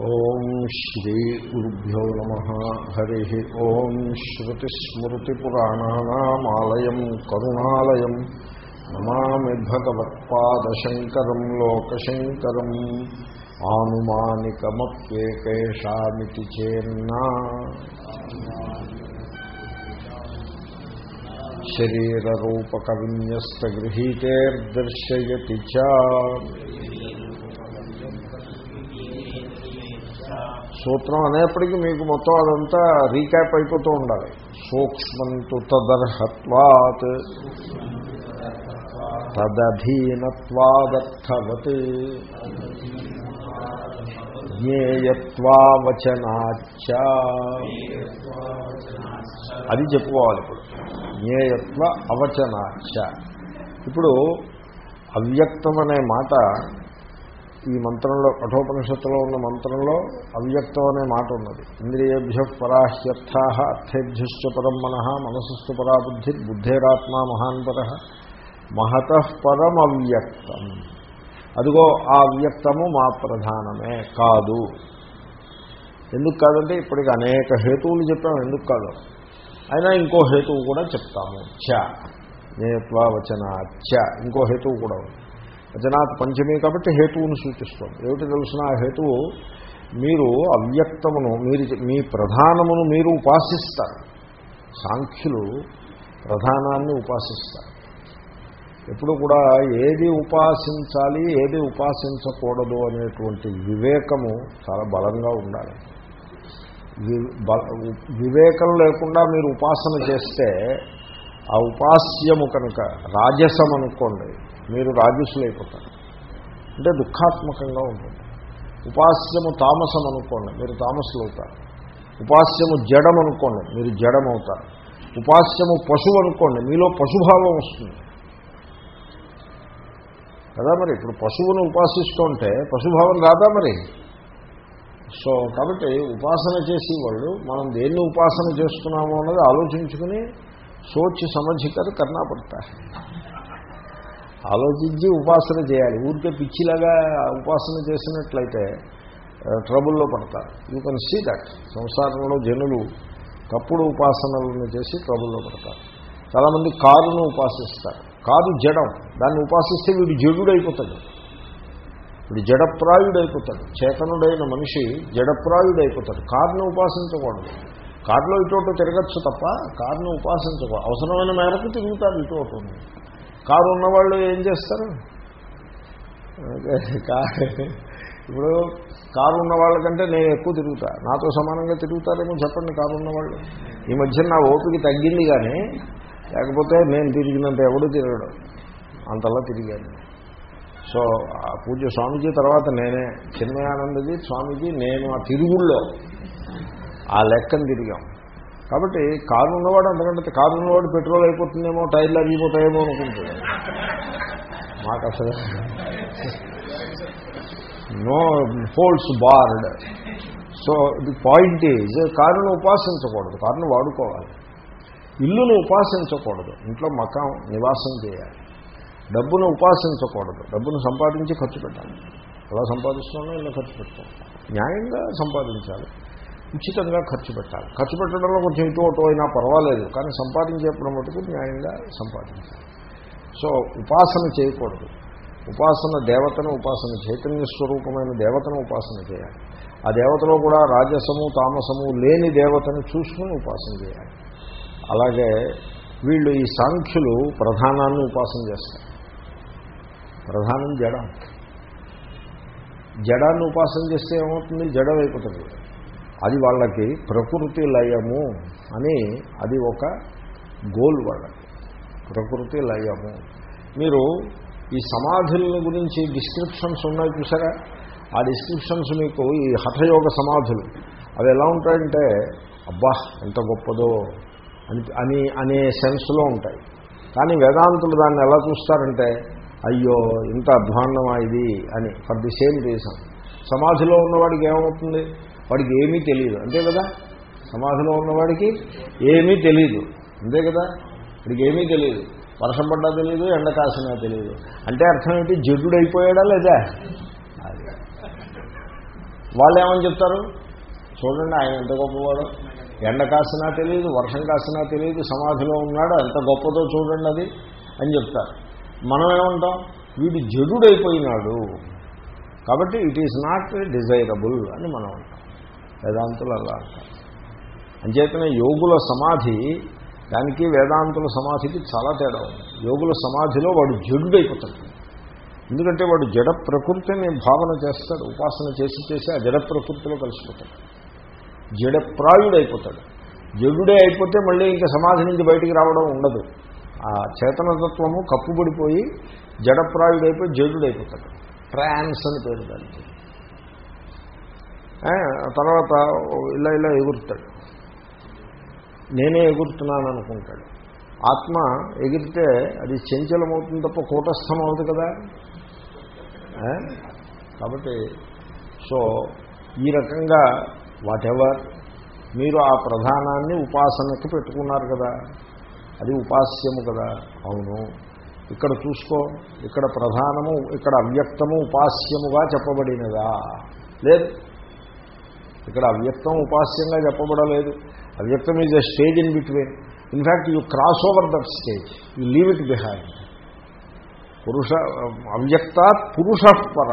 ఓం శ్రీ గురుభ్యో నమ. హరి ఓం శ్రుతిస్మృతిపురాణానామాలయం కరుణాలయం. నమామి భగవత్పాదశంకరం లోకశంకరం. ఆనుమానికమప్యేకేషామితి చేన్నా. శరీరరూపకవిన్యస్తగృహీతేర్దర్శయతి చ. సూత్రం అనేప్పటికీ మీకు మొత్తం అదంతా రీక్యాప్ అయిపోతూ ఉండాలి. సూక్ష్మంతు తదర్హత్వాత్ తదధీనత్వాదర్థవత్ జ్ఞేయత్వావచనాచ అది చెప్పుకోవాలి ఇప్పుడు. జ్ఞేయత్వ అవచనాచ ఇప్పుడు అవ్యక్తం అనే మాట ఈ మంత్రంలో కఠోపనిషత్తులో ఉన్న మంత్రంలో అవ్యక్తం అనే మాట ఉన్నది. ఇంద్రియేభ్య పరాహ్యర్థ అర్థేభ్యశ్చ పరం మన మనసస్థు పరాబుద్ధి బుద్ధేరాత్మా మహాన్పర మహత పరం అవ్యక్తం అదిగో ఆ అవ్యక్తము మా ప్రధానమే కాదు. ఎందుకు కాదంటే ఇప్పటికి అనేక హేతువులు చెప్పాము ఎందుకు కాదు? అయినా ఇంకో హేతువు కూడా చెప్తాము. చ. నేత్వా వచన చ ఇంకో హేతువు కూడా ఉంది. అజనాత్ పంచమి కాబట్టి హేతువును సూచిస్తుంది. ఏమిటి తెలిసిన? ఆ హేతువు మీరు అవ్యక్తమును మీరు మీ ప్రధానమును మీరు ఉపాసిస్తారు. సాంఖ్యులు ప్రధానాన్ని ఉపాసిస్తారు. ఎప్పుడు కూడా ఏది ఉపాసించాలి ఏది ఉపాసించకూడదు అనేటువంటి వివేకము చాలా బలంగా ఉండాలి. వివేకం లేకుండా మీరు ఉపాసన చేస్తే ఆ ఉపాస్యము కనుక రాజసం అనుకోండి మీరు రాజసులు అయిపోతారు అంటే దుఃఖాత్మకంగా ఉంటుంది. ఉపాస్యము తామసం అనుకోండి మీరు తామసులు అవుతారు ఉపాస్యము జడం అనుకోండి మీరు జడం అవుతారు ఉపాస్యము పశువు అనుకోండి మీలో పశుభావం వస్తుంది. కదా మరి? ఇప్పుడు పశువును ఉపాసిస్తుంటే పశుభావం రాదా మరి? సో కాబట్టి ఉపాసన చేసి వాళ్ళు మనం దేన్ని ఉపాసన చేస్తున్నామో అన్నది ఆలోచించుకుని సోచి సమధికర్ కర్ణా పడతా ఆలోచించి ఉపాసన చేయాలి. ఊరికే పిచ్చిలాగా ఉపాసన చేసినట్లయితే ట్రబుల్లో పడతారు. యూ కెన్ సీ దట్ సంసారంలో జనులు తప్పుడు ఉపాసనలను చేసి ట్రబుల్లో పడతారు. చాలామంది కారును ఉపాసిస్తారు. కారు జడం. దాన్ని ఉపాసిస్తే వీడు జడుడైపోతాడు. వీడు జడప్రాయుడైపోతాడు. చేతనుడైన మనిషి జడప్రాయుడైపోతాడు. కారును ఉపాసించకూడదు. కారులో ఇటు తిరగచ్చు తప్ప కారును ఉపాసించకూడదు. అవసరమైన మేరకు తిరుగుతారు ఇటు కారు ఉన్నవాళ్ళు ఏం చేస్తారు? ఇప్పుడు కారు ఉన్న వాళ్ళకంటే నేను ఎక్కువ తిరుగుతా. నాతో సమానంగా తిరుగుతారేమో చెప్పండి కారు ఉన్నవాళ్ళు. ఈ మధ్య నా ఓపిక తగ్గింది కానీ లేకపోతే నేను తిరిగినంత ఎవడు తిరగడు. అంతలా తిరిగాను. సో పూజ స్వామీజీ తర్వాత నేనే చిన్మయానందజీ స్వామీజీ నేను ఆ తిరుగుల్లో ఆ లెక్కను తిరిగాం. కాబట్టి కారు ఉన్నవాడు అంతకంటే కారు ఉన్నవాడు పెట్రోల్ అయిపోతుందేమో టైర్లు అరిగిపోతాయేమో అనుకుంటాడు. మాకు అసలు no holds barred. So the point is కారును ఉపాసించకూడదు కారును వాడుకోవాలి. ఇల్లును ఉపాసించకూడదు ఇంట్లో మకం నివాసం చేయాలి. డబ్బును ఉపాసించకూడదు డబ్బును సంపాదించి ఖర్చు పెట్టాలి. ఎలా సంపాదిస్తున్నామో ఇలా ఖర్చు పెడతాం. న్యాయంగా సంపాదించాలి. ఉచితంగా ఖర్చు పెట్టాలి. ఖర్చు పెట్టడంలో కొంచెం ఇటు అటు అయినా పర్వాలేదు కానీ సంపాదించేప్పుడు మటుకు న్యాయంగా సంపాదించాలి. సో ఉపాసన చేయకూడదు. ఉపాసన దేవతను ఉపాసన చైతన్య స్వరూపమైన దేవతను ఉపాసన చేయాలి. ఆ దేవతలో కూడా రాజసము తామసము లేని దేవతను చూసుకుని ఉపాసన చేయాలి. అలాగే వీళ్ళు ఈ సాంఖ్యులు ప్రధానాన్ని ఉపాసన చేస్తారు. ప్రధానం జడం. జడాన్ని ఉపాసన చేస్తే ఏమవుతుంది? జడం అయిపోతుంది. అది వాళ్ళకి ప్రకృతి లయము అని అది ఒక గోల్ వాళ్ళకి. ప్రకృతి లయము. మీరు ఈ సమాధుల గురించి డిస్క్రిప్షన్స్ ఉన్నాయి చూసారా? ఆ డిస్క్రిప్షన్స్ మీకు ఈ హఠయోగ సమాధులు. అవి ఎలా ఉంటాయంటే అబ్బా ఎంత గొప్పదో అని అని అనే సెన్స్లో ఉంటాయి. కానీ వేదాంతులు దాన్ని ఎలా చూస్తారంటే అయ్యో ఇంత అధ్వాన్నమా ఇది అని ఫర్ ది సేమ్ రీజన్. సమాధిలో ఉన్నవాడికి ఏమవుతుంది? వాడికి ఏమీ తెలియదు అంతే కదా? సమాధిలో ఉన్నవాడికి ఏమీ తెలియదు అంతే కదా? వాడికి ఏమీ తెలియదు వర్షం పడ్డా తెలియదు ఎండ కాసినా తెలియదు అంటే అర్థం ఏంటి? జడ్డుడు అయిపోయాడా లేదా? వాళ్ళు ఏమని చెప్తారు? చూడండి ఆయన ఎంత గొప్పవాడు. ఎండ కాసినా తెలియదు వర్షం కాసినా తెలియదు సమాధిలో ఉన్నాడు ఎంత గొప్పదో చూడండి అది అని చెప్తారు. మనం ఏమంటాం? వీడు జడుడైపోయినాడు. కాబట్టి ఇట్ ఈజ్ నాట్ డిజైరబుల్ అని మనం అంటాం. వేదాంతులు అలా అంటారు. అంచేతనే యోగుల సమాధి దానికి వేదాంతుల సమాధికి చాలా తేడా ఉంది. యోగుల సమాధిలో వాడు జడుడైపోతాడు. ఎందుకంటే వాడు జడ ప్రకృతిని భావన చేస్తాడు ఉపాసన చేసి చేసి ఆ జడ ప్రకృతిలో కలిసిపోతాడు. జడప్రాయుడైపోతాడు జడుడే అయిపోతే మళ్ళీ ఇంకా సమాధి నుంచి బయటికి రావడం ఉండదు. ఆ చేతనతత్వము కప్పుబడిపోయి జడప్రాయుడైపోయి జడుడైపోతాడు. ట్రాన్స్ అని పేరు దానికి. తర్వాత ఇలా ఇలా ఎగురుతాడు. నేనే ఎగురుతున్నాను అనుకుంటాడు ఆత్మ ఎగిరితే అది చంచలమవుతుంది తప్ప కూటస్థం అవుతుంది కదా? కాబట్టి సో ఈ రకంగా వాటెవర్ మీరు ఆ ప్రధానాన్ని ఉపాసనకి పెట్టుకున్నారు కదా? అది ఉపాస్యము కదా? అవును. ఇక్కడ చూసుకో ఇక్కడ ప్రధానము ఇక్కడ అవ్యక్తము ఉపాస్యముగా చెప్పబడినదా? లేదు. ఇక్కడ అవ్యక్తం ఉపాస్యంగా చెప్పబడలేదు. అవ్యక్తం is a stage in between in fact you cross over that stage you leave it behind పురుష అవ్యక్తాత్ పురుష పర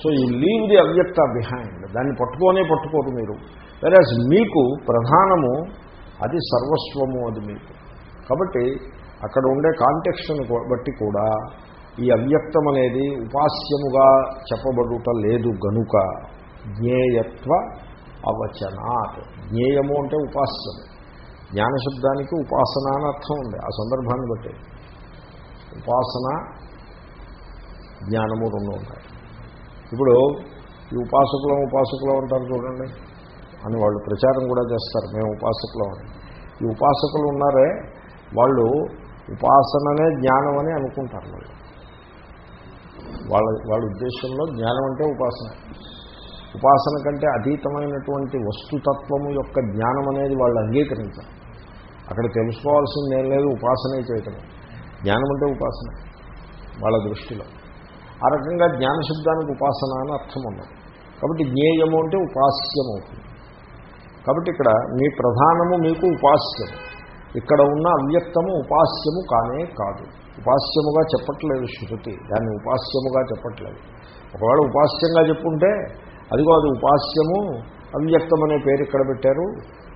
సో యూ లీవ్ ది అవ్యక్త బిహైండ్ దాన్ని పట్టుకోనే పట్టుకోరు మీరు. వెరాజ్ మీకు ప్రధానము అది సర్వస్వము అది మీకు. కాబట్టి అక్కడ ఉండే కాంటెక్స్ట్ను బట్టి కూడా ఈ అవ్యక్తం అనేది ఉపాస్యముగా చెప్పబడుట లేదు గనుక. జ్ఞేయత్వ అవచనాత్. జ్ఞేయము అంటే ఉపాసన. జ్ఞానశబ్దానికి ఉపాసన అని అర్థం ఉంది. ఆ సందర్భాన్ని బట్టి. ఉపాసన జ్ఞానము రెండు ఉంటాయి. ఇప్పుడు ఈ ఉపాసకులం ఉపాసకులం అంటారు చూడండి. అని వాళ్ళు ప్రచారం కూడా చేస్తారు. మేము ఉపాసకులం అని. ఈ ఉపాసకులు ఉన్నారే వాళ్ళు ఉపాసననే జ్ఞానం అని అనుకుంటారు వాళ్ళు. వాళ్ళ వాళ్ళ ఉద్దేశంలో జ్ఞానం అంటే ఉపాసన. ఉపాసన కంటే అతీతమైనటువంటి వస్తుతత్వము యొక్క జ్ఞానం అనేది వాళ్ళు అంగీకరించారు. అక్కడ తెలుసుకోవాల్సింది ఏం లేదు ఉపాసనే చేయటమే జ్ఞానం అంటే ఉపాసన వాళ్ళ దృష్టిలో. ఆ రకంగా జ్ఞానశబ్దానికి ఉపాసన అని అర్థం ఉన్నది. కాబట్టి జ్ఞేయము అంటే ఉపాస్యం అవుతుంది. కాబట్టి ఇక్కడ మీ ప్రధానము మీకు ఉపాస్యం ఇక్కడ ఉన్న అవ్యక్తము ఉపాస్యము కానే కాదు. ఉపాస్యముగా చెప్పట్లేదు శృతి దాన్ని ఉపాస్యముగా చెప్పట్లేదు. ఒకవేళ ఉపాస్యంగా చెప్పుంటే అదిగో అది ఉపాస్యము అవ్యక్తం అనే పేరు ఇక్కడ పెట్టారు.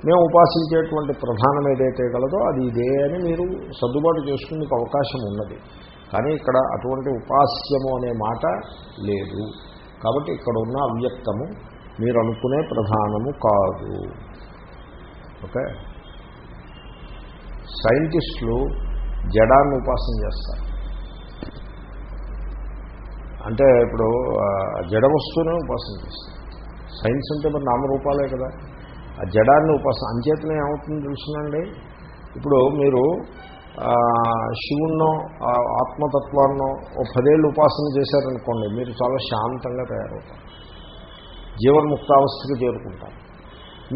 మేము ఉపాసించేటువంటి ప్రధానం ఏదైతే గలదో అది ఇదే అని మీరు సర్దుబాటు చేసుకునేందుకు అవకాశం ఉన్నది. కానీ ఇక్కడ అటువంటి ఉపాస్యము అనే మాట లేదు. కాబట్టి ఇక్కడ ఉన్న అవ్యక్తము మీరు అనుకునే ప్రధానము కాదు. ఓకే? సైంటిస్టులు జడాన్ని ఉపాసన చేస్తారు. అంటే ఇప్పుడు జడ వస్తువునే ఉపాసన చేస్తారు సైన్స్ అంటే మరి నామరూపాలే కదా. ఆ జడాన్ని ఉపాసన అంచేతనే ఏమవుతుంది తెలుసునండి? ఇప్పుడు మీరు శివుణ్ణో ఆత్మతత్వాన్నో ఓ పదేళ్ళు ఉపాసన చేశారనుకోండి మీరు చాలా శాంతంగా తయారవుతారు. జీవన్ముక్తావస్థకి చేరుకుంటారు.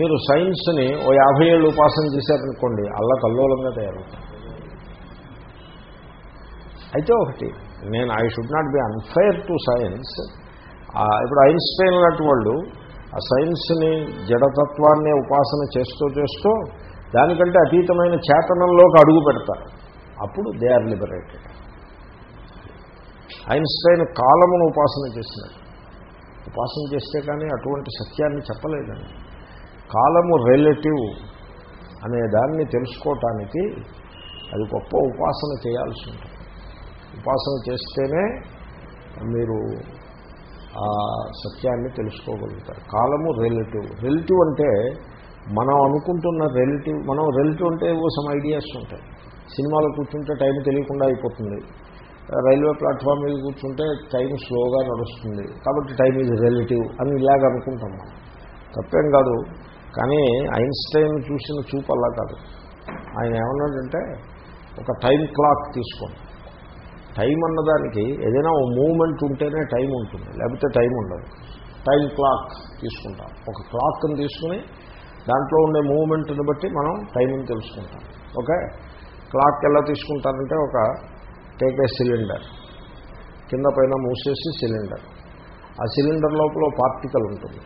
మీరు సైన్స్ని ఓ యాభై ఏళ్ళు ఉపాసన చేశారనుకోండి అల్లకల్లోలంగా తయారవుతారు. అయితే ఒకటి నేను I should not be unfair to science ఇప్పుడు ఐన్స్టైన్ లాంటి వాళ్ళు ఆ సైన్స్ని జడతత్వాన్ని ఉపాసన చేస్తూ చేస్తూ దానికంటే అతీతమైన చేతనంలోకి అడుగు పెడతారు. అప్పుడు దే ఆర్ లిబరేటెడ్ ఐన్స్టైన్ కాలమును ఉపాసన చేసినాడు. ఉపాసన చేస్తే కానీ అటువంటి సత్యాన్ని చెప్పలేదండి. కాలము రిలేటివ్ అనే దాన్ని తెలుసుకోవటానికి అది గొప్ప ఉపాసన చేయాల్సి ఉంటుంది. ఉపాసన చేస్తేనే మీరు ఆ సత్యాన్ని తెలుసుకోగలుగుతారు. కాలము రిలేటివ్ రిలేటివ్ అంటే మనం అనుకుంటున్న రిలేటివ్ మనం రిలేటివ్ అంటే ఏవో సమ్ ఐడియాస్ ఉంటాయి. సినిమాలో కూర్చుంటే టైం తెలియకుండా అయిపోతుంది. రైల్వే ప్లాట్ఫామ్ మీద కూర్చుంటే టైం స్లోగా నడుస్తుంది. కాబట్టి టైం ఈజ్ రిలేటివ్ అని ఇలాగ అనుకుంటాం మనం. తప్పేం కాదు. కానీ ఐన్స్టైన్ చూసిన చూపు అలా కాదు. ఆయన ఏమన్నాడంటే ఒక టైం క్లాక్ తీసుకోండి. టైం అన్నదానికి ఏదైనా ఓ మూమెంట్ ఉంటేనే టైం ఉంటుంది. లేకపోతే టైం ఉండదు. టైం క్లాక్ తీసుకుంటాం. ఒక క్లాక్ని తీసుకుని దాంట్లో ఉండే మూమెంట్ని బట్టి మనం టైంని తెలుసుకుంటాం. ఓకే? క్లాక్ ఎలా తీసుకుంటారంటే ఒక టేక్ ఏ సిలిండర్. కింద పైన మూసేసి సిలిండర్. ఆ సిలిండర్ లోపల పార్టికల్ ఉంటుంది.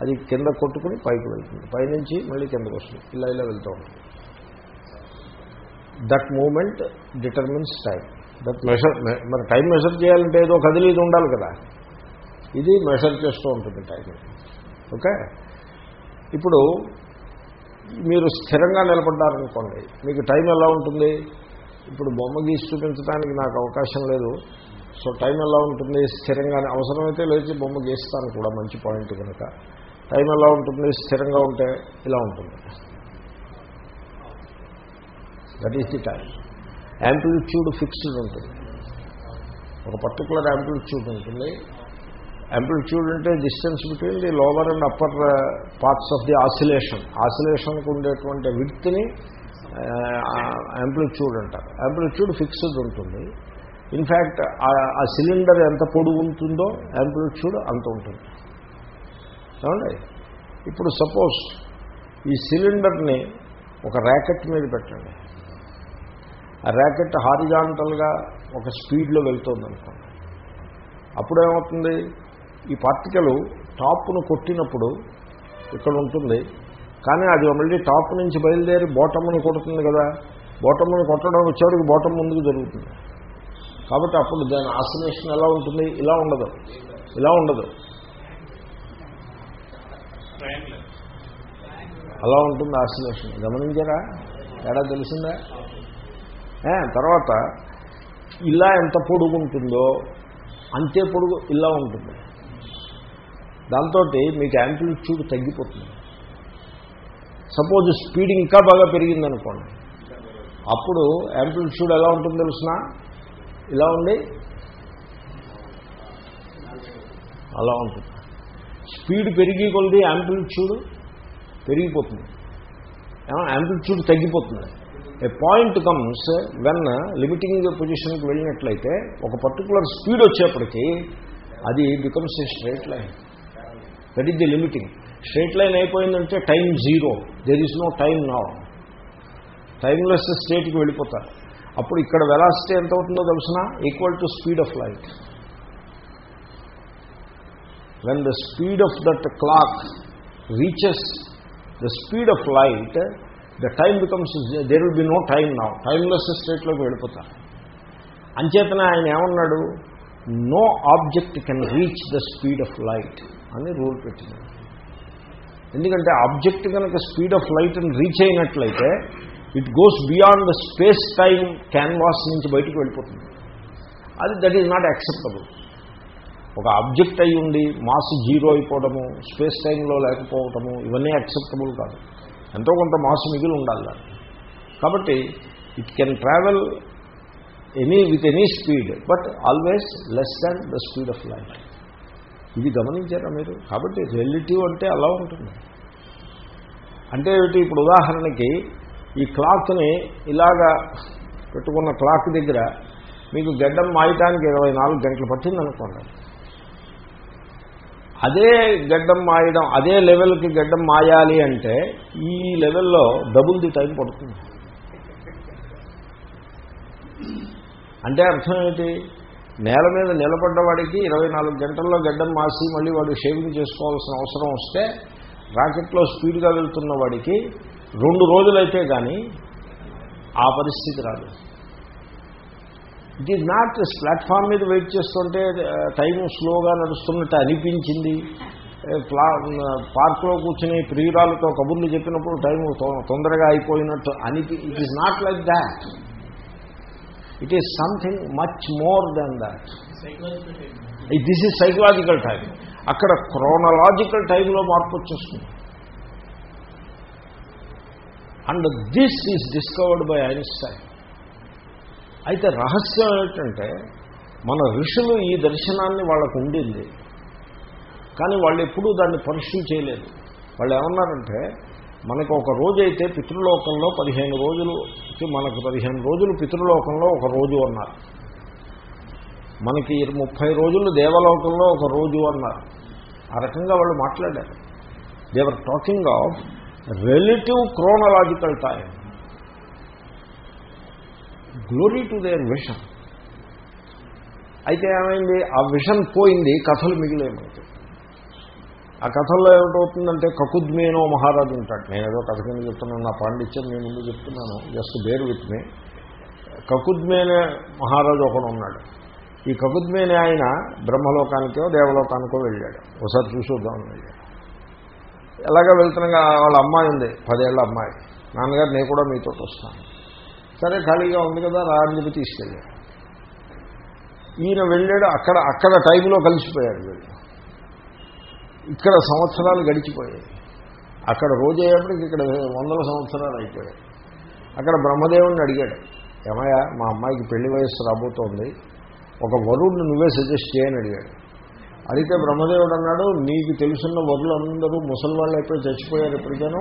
అది కింద కొట్టుకుని పైకి వెళ్తుంది. పైనుంచి మళ్ళీ కిందకు వస్తుంది. ఇలా ఇలా వెళ్తూ ఉంటుంది. That moment determines time that measure మరి టైం మెషర్ చేయాలంటే ఏదో కదిలీది ఉండాలి కదా. ఇది మెషర్ చేస్తూ ఉంటుంది టైం ఓకే ఇప్పుడు మీరు స్థిరంగా నిలబడ్డారనుకోండి మీకు టైం ఎలా ఉంటుంది? ఇప్పుడు బొమ్మ గీసి చూపించడానికి నాకు అవకాశం లేదు. సో టైం ఎలా ఉంటుంది? స్థిరంగానే అవసరమైతే లేచి బొమ్మ గీస్తాను కూడా మంచి పాయింట్ కనుక. టైం ఎలా ఉంటుంది? స్థిరంగా ఉంటే ఇలా ఉంటుంది. That is the time amplitude fixed ఉంటుంది. ఒక పర్టికులర్ యాంప్లిట్యూడ్ ఉంటుంది. యాంప్లిట్యూడ్ అంటే distance between the lower and upper parts of the oscillation ఆసిలేషన్కి ఉండేటువంటి విడ్త్ని యాంప్లిట్యూడ్ uh, అంటారు. యాంప్లిట్యూడ్ ఫిక్స్డ్ ఉంటుంది. ఇన్ఫ్యాక్ట్ ఆ సిలిండర్ ఎంత పొడుగు ఉంటుందో యాంప్లిట్యూడ్ అంత ఉంటుంది. ఏమండి? ఇప్పుడు సపోజ్ ఈ సిలిండర్ని ఒక ర్యాకెట్ మీద పెట్టండి. ఆ ర్యాకెట్ హారిజాంటల్గా ఒక స్పీడ్లో వెళ్తుంది అనుకోండి అప్పుడు ఏమవుతుంది ఈ పార్టికల్ టాప్ను కొట్టినప్పుడు ఇక్కడ ఉంటుంది కానీ అది మళ్ళీ టాప్ నుంచి బయలుదేరి బోటమ్ని కొడుతుంది కదా. బోటమ్ని కొట్టడం వచ్చేవాడికి బోటం ముందుకు జరుగుతుంది. కాబట్టి అప్పుడు దాని ఆసిలేషన్ ఎలా ఉంటుంది? ఇలా ఉండదు. ఇలా ఉండదు. అలా ఉంటుంది ఆసిలేషన్. గమనించారా? తేడా తెలిసిందా? తర్వాత ఇలా ఎంత పొడుగు ఉంటుందో అంతే పొడుగు ఇలా ఉంటుంది. దాంతో మీకు యాంప్లిట్యూడ్ తగ్గిపోతుంది. సపోజ్ స్పీడ్ ఇంకా బాగా పెరిగిందనుకోండి. అప్పుడు యాంప్లిట్యూడ్ ఎలా ఉంటుందో తెలిసినా? ఇలా ఉండి అలా ఉంటుంది. స్పీడ్ పెరిగి కొలిది యాంప్లిట్యూడ్ పెరిగిపోతుంది. యాంప్లిట్యూడ్ తగ్గిపోతుంది. A point comes when limiting పొజిషన్కి వెళ్ళినట్లయితే ఒక పర్టికులర్ స్పీడ్ వచ్చేప్పటికీ అది becomes a straight line that is the limiting straight line అయిపోయిందంటే time zero there is no time నా టైమ్లెస్ స్టేట్కి వెళ్ళిపోతారు. అప్పుడు ఇక్కడ వెలాసిటీ ఎంత అవుతుందో తెలిసిన? Equal to speed of light when the speed of that clock reaches the speed of light the time becomes there will be no time నా timeless స్టేట్లోకి వెళ్ళిపోతారు అంచేతనే ఆయన ఏమన్నాడు? No object can reach the speed of light అని rule పెట్టినాడు ఎందుకంటే object కనుక speed of లైట్ని రీచ్ అయినట్లయితే it goes beyond the space time canvas నుంచి బయటకు వెళ్ళిపోతుంది. అది దట్ ఈజ్ నాట్ యాక్సెప్టబుల్ ఒక ఆబ్జెక్ట్ అయి ఉండి మాస్ జీరో అయిపోవడము స్పేస్ టైంలో లేకపోవడము ఇవన్నీ యాక్సెప్టబుల్ కాదు. ఎంతో కొంత మాస్ మిగిలి ఉండాలి దాన్ని కాబట్టి it can travel any with any speed but always less than the speed of light ఇది గమనించారా మీరు? కాబట్టి రిలేటివ్ అంటే అలా ఉంటుంది. అంటే ఏమిటి? ఇప్పుడు ఉదాహరణకి ఈ క్లాక్ని ఇలాగా పెట్టుకున్న క్లాక్ దగ్గర మీకు గడ్డం మాయటానికి ఇరవై నాలుగు గంటలు పట్టిందనుకోండి. అదే గడ్డం మాయడం అదే లెవెల్కి గడ్డం మాయాలి అంటే ఈ లెవెల్లో డబుల్ ది టైం పడుతుంది. అంటే అర్థం ఏంటి నేల మీద నిలబడ్డవాడికి ఇరవై నాలుగు గంటల్లో గడ్డం మాసి మళ్ళీ వాడు షేవింగ్ చేసుకోవాల్సిన అవసరం వస్తే రాకెట్లో స్పీడ్గా వెళ్తున్న వాడికి రెండు రోజులైతే కానీ ఆ పరిస్థితి రాదు ఇట్ ఈజ్ నాట్ ప్లాట్ఫామ్ మీద వెయిట్ చేస్తుంటే uh, టైం స్లోగా నడుస్తున్నట్టు అనిపించింది. Uh, ప్లా uh, పార్క్లో కూర్చుని ప్రియురాలతో కబుర్లు చెప్పినప్పుడు టైం తొందరగా అయిపోయినట్టు అనిపి it is not like that it is something much more than that this is psychological time అక్కడ క్రోనలాజికల్ టైంలో మార్పు వచ్చేస్తుంది. And this is discovered by Einstein అయితే రహస్యం ఏమిటంటే మన ఋషులు ఈ దర్శనాన్ని వాళ్ళకు ఉండింది. కానీ వాళ్ళు ఎప్పుడూ దాన్ని పరిశీలి చేయలేదు. వాళ్ళు ఏమన్నారంటే మనకు ఒక రోజు అయితే పితృలోకంలో పదిహేను రోజులు మనకు పదిహేను రోజులు పితృలోకంలో ఒక రోజు అన్నారు. మనకి ముప్పై రోజులు దేవలోకంలో ఒక రోజు అన్నారు. ఆ రకంగా వాళ్ళు మాట్లాడారు. They were talking of relative chronological time glory to their vision అయితే ఏమైంది? ఆ విషన్ పోయింది కథలు మిగిలే మనకి ఆ కథల్లో ఏమిటవుతుందంటే కకుద్మేనో మహారాజు ఉంటాడు. నేను ఏదో కథ కింద చెప్తున్నాను నా పాండిత్యం నేను ముందు చెప్తున్నాను జస్ట్ బేర్ విత్ మీ కకుద్మేనే మహారాజు ఒకడు ఉన్నాడు. ఈ కకుద్మేనే ఆయన బ్రహ్మలోకానికో దేవలోకానికో వెళ్ళాడు. ఒకసారి చూసొద్దామని వెళ్ళాడు. ఎలాగ వెళ్తున్నాగా? వాళ్ళ అమ్మాయి ఉంది పదేళ్ళ అమ్మాయి. నాన్నగారు నేను కూడా మీతో వస్తాను. సరే ఖాళీగా ఉంది కదా రా అని చెప్పి తీసుకెళ్ళాడు. ఈయన వెళ్ళాడు అక్కడ అక్కడ టైంలో కలిసిపోయాడు వీళ్ళు ఇక్కడ సంవత్సరాలు గడిచిపోయాయి. అక్కడ రోజు అయ్యేప్పటికి ఇక్కడ వందల సంవత్సరాలు అయిపోయాయి. అక్కడ బ్రహ్మదేవుణ్ణి అడిగాడు ఏమయ్య మా అమ్మాయికి పెళ్ళి వయస్సు రాబోతోంది. ఒక వరుణ్ణి నువ్వే సజెస్ట్ చేయని అడిగాడు. అడిగితే బ్రహ్మదేవుడు అన్నాడు నీకు తెలుసున్న వరులు అందరూ ముసలి వాళ్ళు అయిపోయి చచ్చిపోయారు ఎప్పటికేనూ?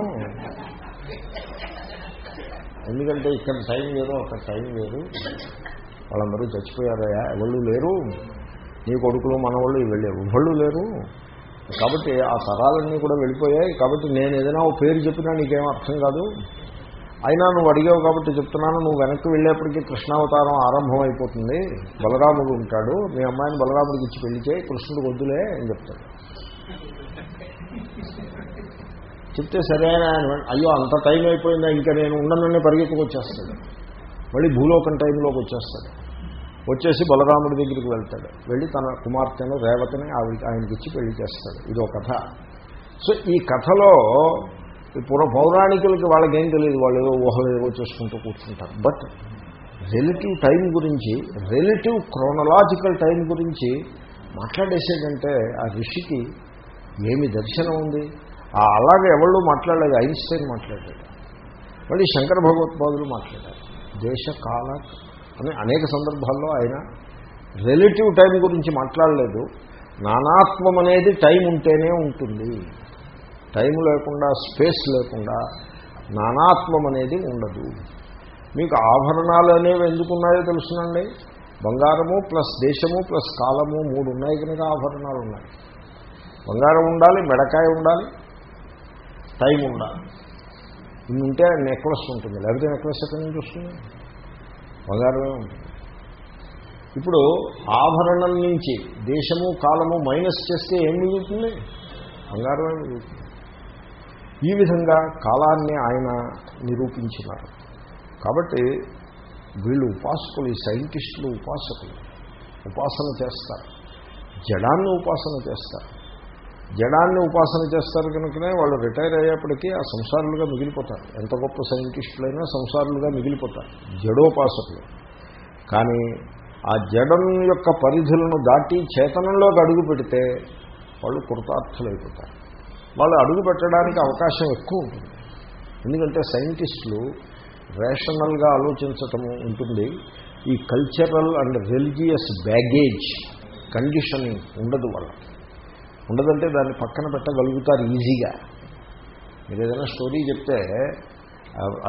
ఎందుకంటే ఇక్కడ టైం వేరు అక్కడ టైం లేదు వాళ్ళందరూ చచ్చిపోయారయ్యా. ఎవళ్ళు లేరు. నీ కొడుకులు మనవాళ్ళు వెళ్ళే ఎవళ్ళు లేరు. కాబట్టి ఆ తరాలన్నీ కూడా వెళ్ళిపోయాయి. కాబట్టి నేను ఏదైనా ఓ పేరు చెప్పినా నీకేం అర్థం కాదు. అయినా నువ్వు అడిగావు కాబట్టి చెప్తున్నాను. నువ్వు వెనక్కి వెళ్ళేప్పటికీ కృష్ణావతారం ఆరంభం అయిపోతుంది బలరాముడు ఉంటాడు. మీ అమ్మాయిని బలరాముడికి ఇచ్చి పెళ్ళి చేయి. కృష్ణుడు వద్దులే అని చెప్తాడు. చెప్తే సరే ఆయన అయ్యో అంత టైం అయిపోయిందా? ఇంకా నేను ఉండనన్నే పరిగెత్తుకు వచ్చేస్తాడు. మళ్ళీ భూలోకం టైంలోకి వచ్చేస్తాడు. వచ్చేసి బలరాముడి దగ్గరికి వెళ్తాడు. వెళ్ళి తన కుమార్తెను రేవతిని ఆవిడ ఆయనకి ఇచ్చి పెళ్ళి చేస్తాడు. ఇది ఒక కథ. సో ఈ కథలో ఈ పుర పౌరాణికులకి వాళ్ళకేం తెలియదు. వాళ్ళు ఏదో ఊహలు ఏవో చేసుకుంటూ కూర్చుంటారు. బట్ రిలేటివ్ టైం గురించి రిలేటివ్ క్రోనలాజికల్ టైం గురించి మాట్లాడేసేదంటే ఆ ఋషికి ఏమి దర్శనం ఉంది? అలాగే ఎవళ్ళు మాట్లాడలేదు ఐన్స్టైన్ మాట్లాడాడు మళ్ళీ శంకర భగవత్పాదులు మాట్లాడారు. దేశ కాల అని అనేక సందర్భాల్లో ఆయన రిలేటివ్ టైం గురించి మాట్లాడలేదు. నానాత్వం అనేది టైం ఉంటేనే ఉంటుంది. టైం లేకుండా స్పేస్ లేకుండా నానాత్వం అనేది ఉండదు. మీకు ఆభరణాలు అనేవి ఎందుకున్నాయో తెలుసునండి? బంగారము ప్లస్ దేశము ప్లస్ కాలము మూడు ఉన్నాయి కనుక ఆభరణాలు ఉన్నాయి. బంగారం ఉండాలి మెడకాయ ఉండాలి టైం ఉండాలి ఇన్ని ఉంటే నెక్లెస్ ఉంటుంది. లేకపోతే నెక్లెస్ ఎక్కడి నుంచి వస్తుంది? బంగారమే ఉంటుంది. ఇప్పుడు ఆభరణం నుంచి దేశము కాలము మైనస్ చేస్తే ఏం మిగులుతుంది? బంగారమే మిగులుతుంది. ఈ విధంగా కాలాన్ని ఆయన నిరూపించినారు. కాబట్టి వీళ్ళు ఉపాసకులు ఈ సైంటిస్టులు ఉపాసకులు. ఉపాసన చేస్తారు. జడాన్ని ఉపాసన చేస్తారు. జడాన్ని ఉపాసన చేస్తారు కనుకనే వాళ్ళు రిటైర్ అయ్యేప్పటికీ ఆ సంసారులుగా మిగిలిపోతారు. ఎంత గొప్ప సైంటిస్టులైనా సంసారులుగా మిగిలిపోతారు. జడోపాసకులు. కానీ ఆ జడం యొక్క పరిధులను దాటి చేతనంలోకి అడుగు పెడితే వాళ్ళు కృతార్థులైపోతారు. వాళ్ళు అడుగు పెట్టడానికి అవకాశం ఎక్కువ ఉంటుంది. ఎందుకంటే సైంటిస్టులు రేషనల్గా ఆలోచించటము ఉంటుంది. ఈ cultural and religious baggage conditioning ఉండదు వాళ్ళకి. ఉండదంటే దాన్ని పక్కన పెట్టగలుగుతారు ఈజీగా. మీరు ఏదైనా స్టోరీ చెప్తే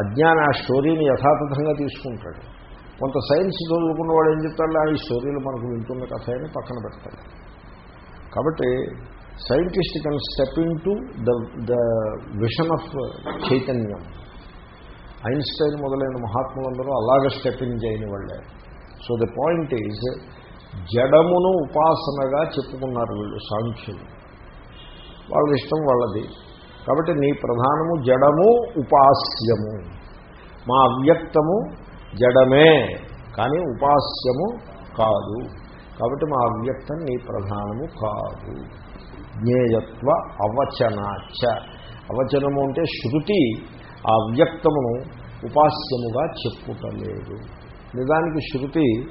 అజ్ఞాన ఆ స్టోరీని యథాతథంగా తీసుకుంటాడు. కొంత సైన్స్ చదువుకున్న వాడు ఏం చెప్తాడు? ఈ స్టోరీలు మనకు వింటున్న కథ అని పక్కన పెడతాడు. కాబట్టి scientist can step into the the vision of చైతన్యం. ఐన్స్టైన్ మొదలైన మహాత్ములందరూ అలాగ స్టెప్ ఇన్ చేయని వాళ్ళే. సో ద పాయింట్ ఈజ్ జడమును ఉపాసనగా చెప్పుకున్నారు వీళ్ళు సాంఖ్యులు. వాళ్ళ ఇష్టం వాళ్ళది. కాబట్టి నీ ప్రధానము జడము ఉపాస్యము. మా అవ్యక్తము జడమే కానీ ఉపాస్యము కాదు. కాబట్టి మా అవ్యక్తం నీ ప్రధానము కాదు. జ్ఞేయత్వ అవచనాచ. అవచనము అంటే శృతి ఆ అవ్యక్తమును ఉపాస్యముగా చెప్పుటలేదు. నిజానికి శృతి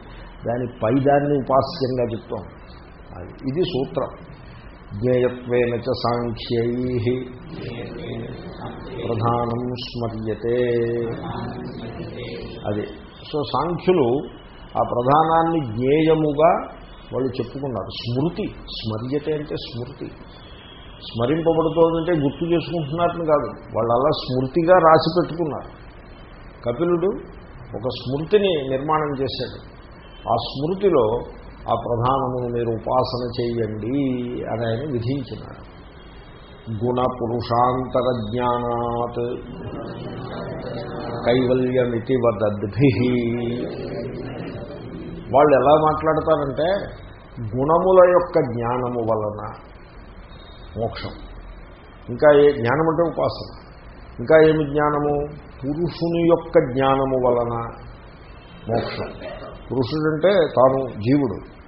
దాని పైదాన్ని ఉపాస్యంగా చెప్తాం. ఇది సూత్రం. జ్ఞేయత్వేన చ సాంఖ్యై ప్రధానం స్మర్యతే. అది. సో సాంఖ్యులు ఆ ప్రధానాన్ని జ్ఞేయముగా వాళ్ళు చెప్పుకున్నారు. స్మృతి. స్మర్యతే అంటే స్మృతి. స్మరింపబడుతోందంటే గుర్తు చేసుకుంటున్నారని కాదు. వాళ్ళు అలా స్మృతిగా రాసి పెట్టుకున్నారు. కపిలుడు ఒక స్మృతిని నిర్మాణం చేశాడు. ఆ స్మృతిలో ఆ ప్రధానమును మీరు ఉపాసన చేయండి అని ఆయన విధించినాడు. గుణ పురుషాంతర జ్ఞానాత్ కైవల్యమితి వదద్భి. వాళ్ళు ఎలా మాట్లాడతారంటే గుణముల యొక్క జ్ఞానము వలన మోక్షం. ఇంకా ఏ జ్ఞానం అంటే ఉపాసన. ఇంకా ఏమి జ్ఞానము? పురుషుని యొక్క జ్ఞానము వలన మోక్షం. పురుషుడంటే తాను జీవుడు.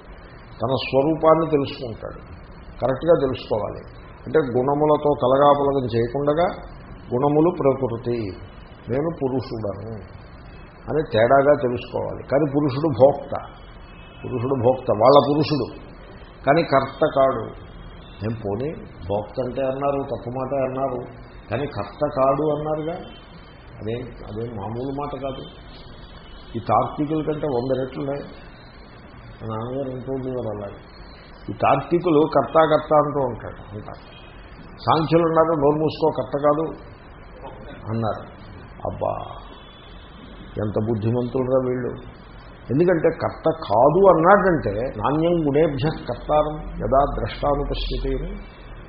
తన స్వరూపాన్ని తెలుసుకుంటాడు. కరెక్ట్గా తెలుసుకోవాలి. అంటే గుణములతో కలగాపలగం చేయకుండా గుణములు ప్రకృతి. నేను పురుషుడను అని తేడాగా తెలుసుకోవాలి. కానీ పురుషుడు భోక్త. పురుషుడు భోక్త. వాళ్ళ పురుషుడు. కానీ కర్త కాడు. నేను పోనీ? భోక్త అంటే అన్నారు తప్పు మాట అన్నారు. కానీ కర్త కాడు అన్నారుగా? అదే అదే మామూలు మాట కాదు. ఈ తార్కికుల కంటే వంద రెట్లు ఉన్నాయి మా నాన్నగారు ఇంట్లో ఉండేవారు అలాగే. ఈ తార్కికులు కర్త కర్త అంటూ ఉంటాడు అంటారు. సాంఖ్యులు ఉన్నారు నోరు మూసుకో కర్త కాదు అన్నారు. అబ్బా ఎంత బుద్ధిమంతులురా వీళ్ళు. ఎందుకంటే కర్త కాదు అన్నాడంటే నాణ్యం గుణేభ్య కర్తారం యదా ద్రష్టానుపశ్యతి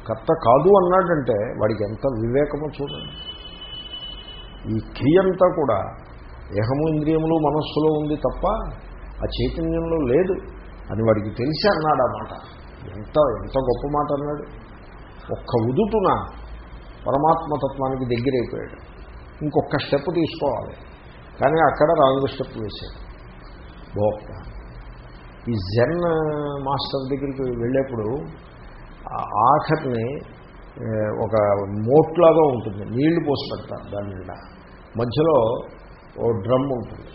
కర్త కాదు అన్నాడంటే వాడికి ఎంత వివేకమో చూడండి. ఈ క్రియంతా కూడా దేహము ఇంద్రియములు మనస్సులో ఉంది తప్ప ఆ చైతన్యంలో లేదు అని వాడికి తెలిసి అన్నాడు ఆ మాట. ఎంత ఎంత గొప్ప మాట అన్నాడు. ఒక్క ఉదుటున పరమాత్మతత్వానికి దగ్గరైపోయాడు. ఇంకొక స్టెప్ తీసుకోవాలి. కానీ అక్కడ రాంగ్ స్టెప్ వేశాడు. భోక్త. ఈ జెన్ మాస్టర్ దగ్గరికి వెళ్ళేప్పుడు ఆ ఆఖరిని ఒక మోట్లాగా ఉంటుంది. నీళ్ళు పోసి పెడతారు దాని నిండా మధ్యలో ఓ డ్రమ్ ఉంటుంది.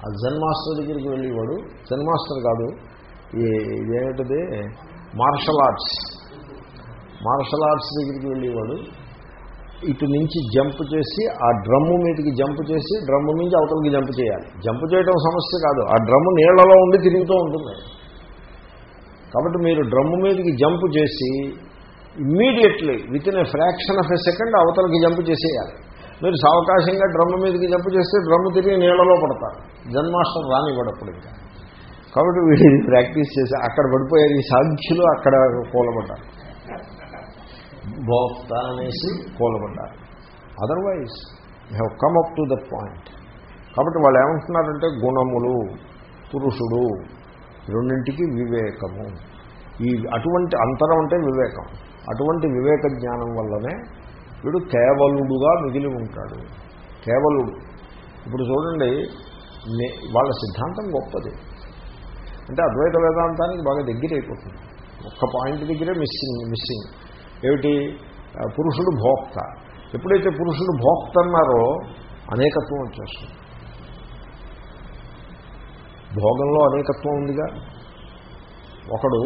ఆ జన్ మాస్టర్ దగ్గరికి వెళ్ళేవాడు. జన్ మాస్టర్ కాదు ఈ ఇదేమిటిది? మార్షల్ ఆర్ట్స్ మార్షల్ ఆర్ట్స్ దగ్గరికి వెళ్ళేవాడు. ఇటు నుంచి జంప్ చేసి ఆ డ్రమ్ము మీదకి జంప్ చేసి డ్రమ్ము నుంచి అవతలకి జంప్ చేయాలి. జంప్ చేయడం సమస్య కాదు. ఆ డ్రమ్ము నీళ్ళలో ఉండి తిరుగుతూ ఉంటుంది. కాబట్టి మీరు డ్రమ్ము మీదకి జంప్ చేసి immediately with in a fraction of a second అవతలకి జంప్ చేసేయాలి. మీరు సావకాశంగా డ్రమ్ము మీదకి జంపు చేస్తే డ్రమ్ము తిరిగి నీళ్ళలో పడతారు. జన్మాష్టం రానివ్వడప్పుడు ఇంకా. కాబట్టి వీళ్ళు ప్రాక్టీస్ చేసి అక్కడ పడిపోయారు. ఈ సాంఖ్యులు అక్కడ కూలబడ్డారు. భోక్త అనేసి కూలబడ్డారు. Otherwise you have come up to that point కాబట్టి వాళ్ళు ఏమంటున్నారంటే గుణములు పురుషుడు రెండింటికి వివేకము. ఈ అటువంటి అంతరం అంటే వివేకం. అటువంటి వివేక జ్ఞానం వల్లనే వీడు కేవలుడుగా మిగిలి ఉంటాడు. కేవలుడు. ఇప్పుడు చూడండి వాళ్ళ సిద్ధాంతం గొప్పది. అంటే అద్వైత వేదాంతానికి బాగా దగ్గర అయిపోతుంది ఒక్క పాయింట్ దగ్గరే మిస్సింగ్ మిస్సింగ్. ఏమిటి? పురుషుడు భోక్త. ఎప్పుడైతే పురుషుడు భోక్త అన్నారో అనేకత్వం వచ్చేస్తుంది. భోగంలో అనేకత్వం ఉందిగా. ఒకడు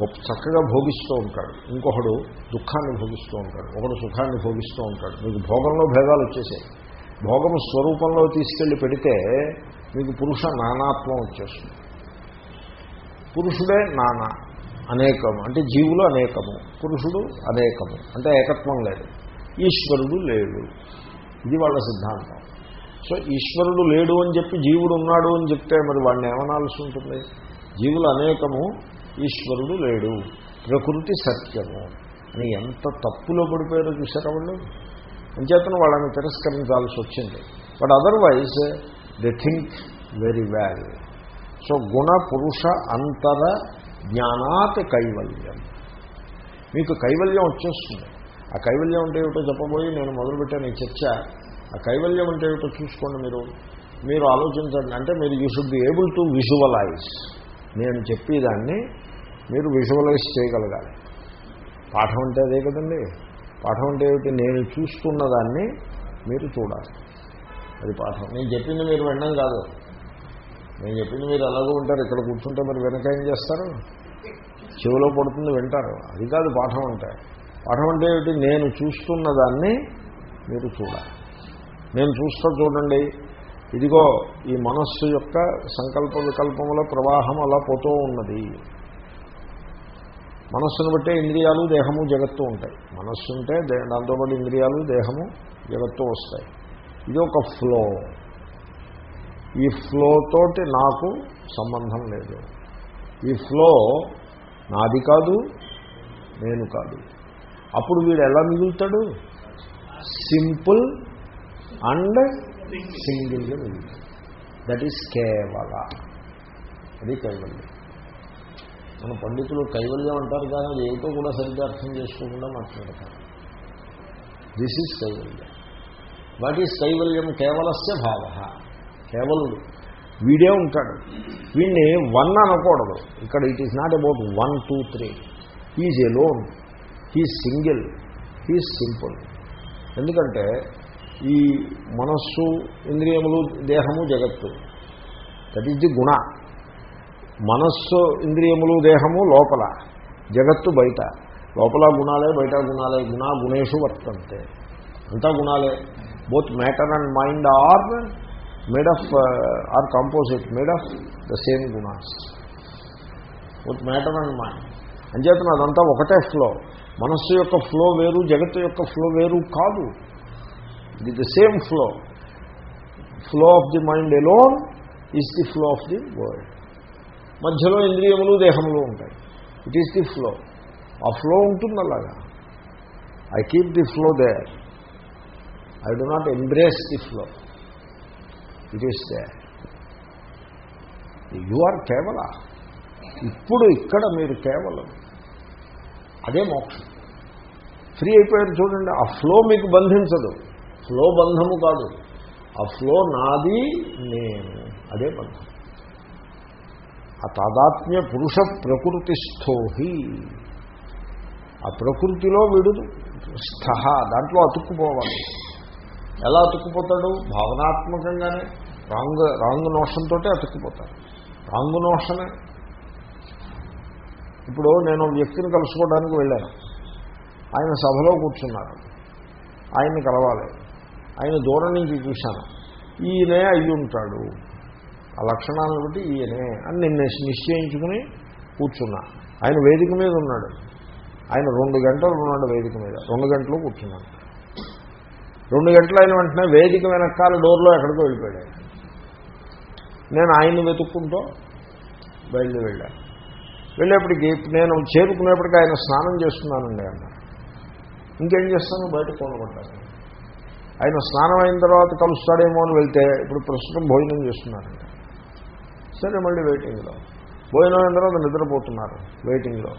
గొప్ప చక్కగా భోగిస్తూ ఉంటాడు. ఇంకొకడు దుఃఖాన్ని భోగిస్తూ ఉంటాడు. ఒకడు సుఖాన్ని భోగిస్తూ ఉంటాడు. మీకు భోగంలో భేదాలు వచ్చేసాయి. భోగం స్వరూపంలో తీసుకెళ్ళి పెడితే మీకు పురుష నానాత్వం వచ్చేస్తుంది. పురుషుడే నానా అనేకము. అంటే జీవులు అనేకము. పురుషుడు అనేకము. అంటే ఏకత్వం లేదు. ఈశ్వరుడు లేడు. ఇది వాళ్ళ సిద్ధాంతం. సో ఈశ్వరుడు లేడు అని చెప్పి జీవుడు ఉన్నాడు అని చెప్తే మరి వాడిని ఏమనాల్సి ఉంటుంది? జీవులు అనేకము ఈశ్వరుడు లేడు. ప్రకృతి సత్యము. అని ఎంత తప్పులో పడిపోయారో చూసారా వాళ్ళు? అంచేతను వాళ్ళని తిరస్కరించాల్సి వచ్చింది. But otherwise they think very well so గుణ పురుష అంతర జ్ఞానాత్ కైవల్యం. మీకు కైవల్యం వచ్చేస్తుంది. ఆ కైవల్యం అంటే ఏమిటో చెప్పబోయి నేను మొదలుపెట్టాను ఈ చర్చ. ఆ కైవల్యం అంటే ఏమిటో చూసుకోండి మీరు. మీరు ఆలోచించండి. అంటే మీరు you should be able to visualise నేను చెప్పేదాన్ని మీరు విజువలైజ్ చేయగలగాలి. పాఠం అంటే అదే కదండి. పాఠం అంటే ఏమిటి? నేను చూస్తున్న దాన్ని మీరు చూడాలి. అది పాఠం. నేను చెప్పింది మీరు వినడం కాదు. నేను చెప్పింది మీరు అలాగూ ఉంటారు ఇక్కడ కూర్చుంటే మరి వెనక ఏం చేస్తారు? చెవిలో పడుతుంది వింటారు. అది కాదు పాఠం అంటే. పాఠం అంటే ఏమిటి? నేను చూస్తున్న దాన్ని మీరు చూడాలి. నేను చూస్తా చూడండి. ఇదిగో ఈ మనస్సు యొక్క సంకల్ప వికల్పముల ప్రవాహం అలా పోతూ ఉన్నది. మనస్సును బట్టే ఇంద్రియాలు దేహము జగత్తు ఉంటాయి. మనస్సు ఉంటే దాంతోపాటు ఇంద్రియాలు దేహము జగత్తు వస్తాయి. ఇది ఒక ఫ్లో ఈ ఫ్లో తోటి నాకు సంబంధం లేదు. ఈ ఫ్లో నాది కాదు నేను కాదు. అప్పుడు వీడు ఎలా మిగులుతాడు? సింపుల్ అండ్ సింగిల్గా మిగులుతాడు దట్ ఈస్ కేవల. అది కైవల్యం మన పండితులు కైవల్యం అంటారు కానీ అది ఏమిటో కూడా సరిగ్గా అర్థం చేసుకోకుండా మాట్లాడతారు. దిస్ ఈజ్ కైవల్యం. వాట్ ఈజ్ కైవల్యం? కేవలస్య భావ. కేవలుడు. వీడే ఉంటాడు. వీడిని వన్ అనకూడదు. ఇక్కడ it is not about one two three he's alone he single he's simple ఎందుకంటే ఈ మనస్సు ఇంద్రియములు దేహము జగత్తు. దట్ ఈజ్ ది గుణ. మనస్సు ఇంద్రియములు దేహము లోపల. జగత్తు బయట. లోపల గుణాలే బయట గుణాలే. గుణ గుణేషు వర్తంతే. అంతా గుణాలే. Both matter and mind are made of are composite made of the same gunas both matter and mind అంచేతన అదంతా ఒకటే ఫ్లో మనస్సు యొక్క ఫ్లో వేరు జగత్తు యొక్క ఫ్లో వేరు కాదు. ఇది the same flow flow of the mind alone is the flow of the world మధ్యలో ఇంద్రియములు దేహములు ఉంటాయి. ఇట్ ఈస్ ది ఫ్లో ఆ ఫ్లో ఉంటుంది అలాగా. I keep the flow there I do not embrace the flow it is there you are కేవల ఇప్పుడు ఇక్కడ మీరు కేవలం అదే మోక్షం. ఫ్రీ అయిపోయారు చూడండి. ఆ ఫ్లో మీకు బంధించదు. ఫ్లో బంధము కాదు. ఆ ఫ్లో నాది నేను. అదే బంధం. ఆ తాదాత్మ్య పురుష ప్రకృతిస్థోహి ఆ ప్రకృతిలో వీడు స్థ దాంట్లో అతుక్కుపోవాలి. ఎలా అతుక్కుపోతాడు? భావనాత్మకంగానే. రాంగ్ రాంగ్ నోషన్తో అతుక్కుపోతాడు. రాంగ్ నోషనే ఇప్పుడు నేను వ్యక్తిని కలుసుకోవడానికి వెళ్ళాను. ఆయన సభలో కూర్చున్నారు. ఆయన్ని కలవాలి. ఆయన దూరం నుంచి చూశాను ఈయనే అయ్యి ఉంటాడు. ఆ లక్షణాలను బట్టి ఈయనే అని నిన్న నిశ్చయించుకుని కూర్చున్నా. ఆయన వేదిక మీద ఉన్నాడు. ఆయన రెండు గంటలు ఉన్నాడు వేదిక మీద. రెండు గంటలు కూర్చున్నాను రెండు గంటలు అయిన వెంటనే వేదిక వెనకాల డోర్లో ఎక్కడికో వెళ్ళిపోయాడు. నేను ఆయన్ని వెతుక్కుంటూ బయలుదేరి వెళ్ళాను వెళ్ళేప్పటికి నేను చేరుకునేప్పటికీ ఆయన స్నానం చేస్తున్నానండి అన్నారు ఇంకేం చేస్తాను? బయట కోనబడ్డాను ఆయన స్నానం అయిన తర్వాత కలుస్తాడేమో అని వెళ్తే ఇప్పుడు ప్రస్తుతం భోజనం చేస్తున్నారంట సరే మళ్ళీ వెయిటింగ్లో భోజనం అయిన తర్వాత నిద్రపోతున్నారు వెయిటింగ్లో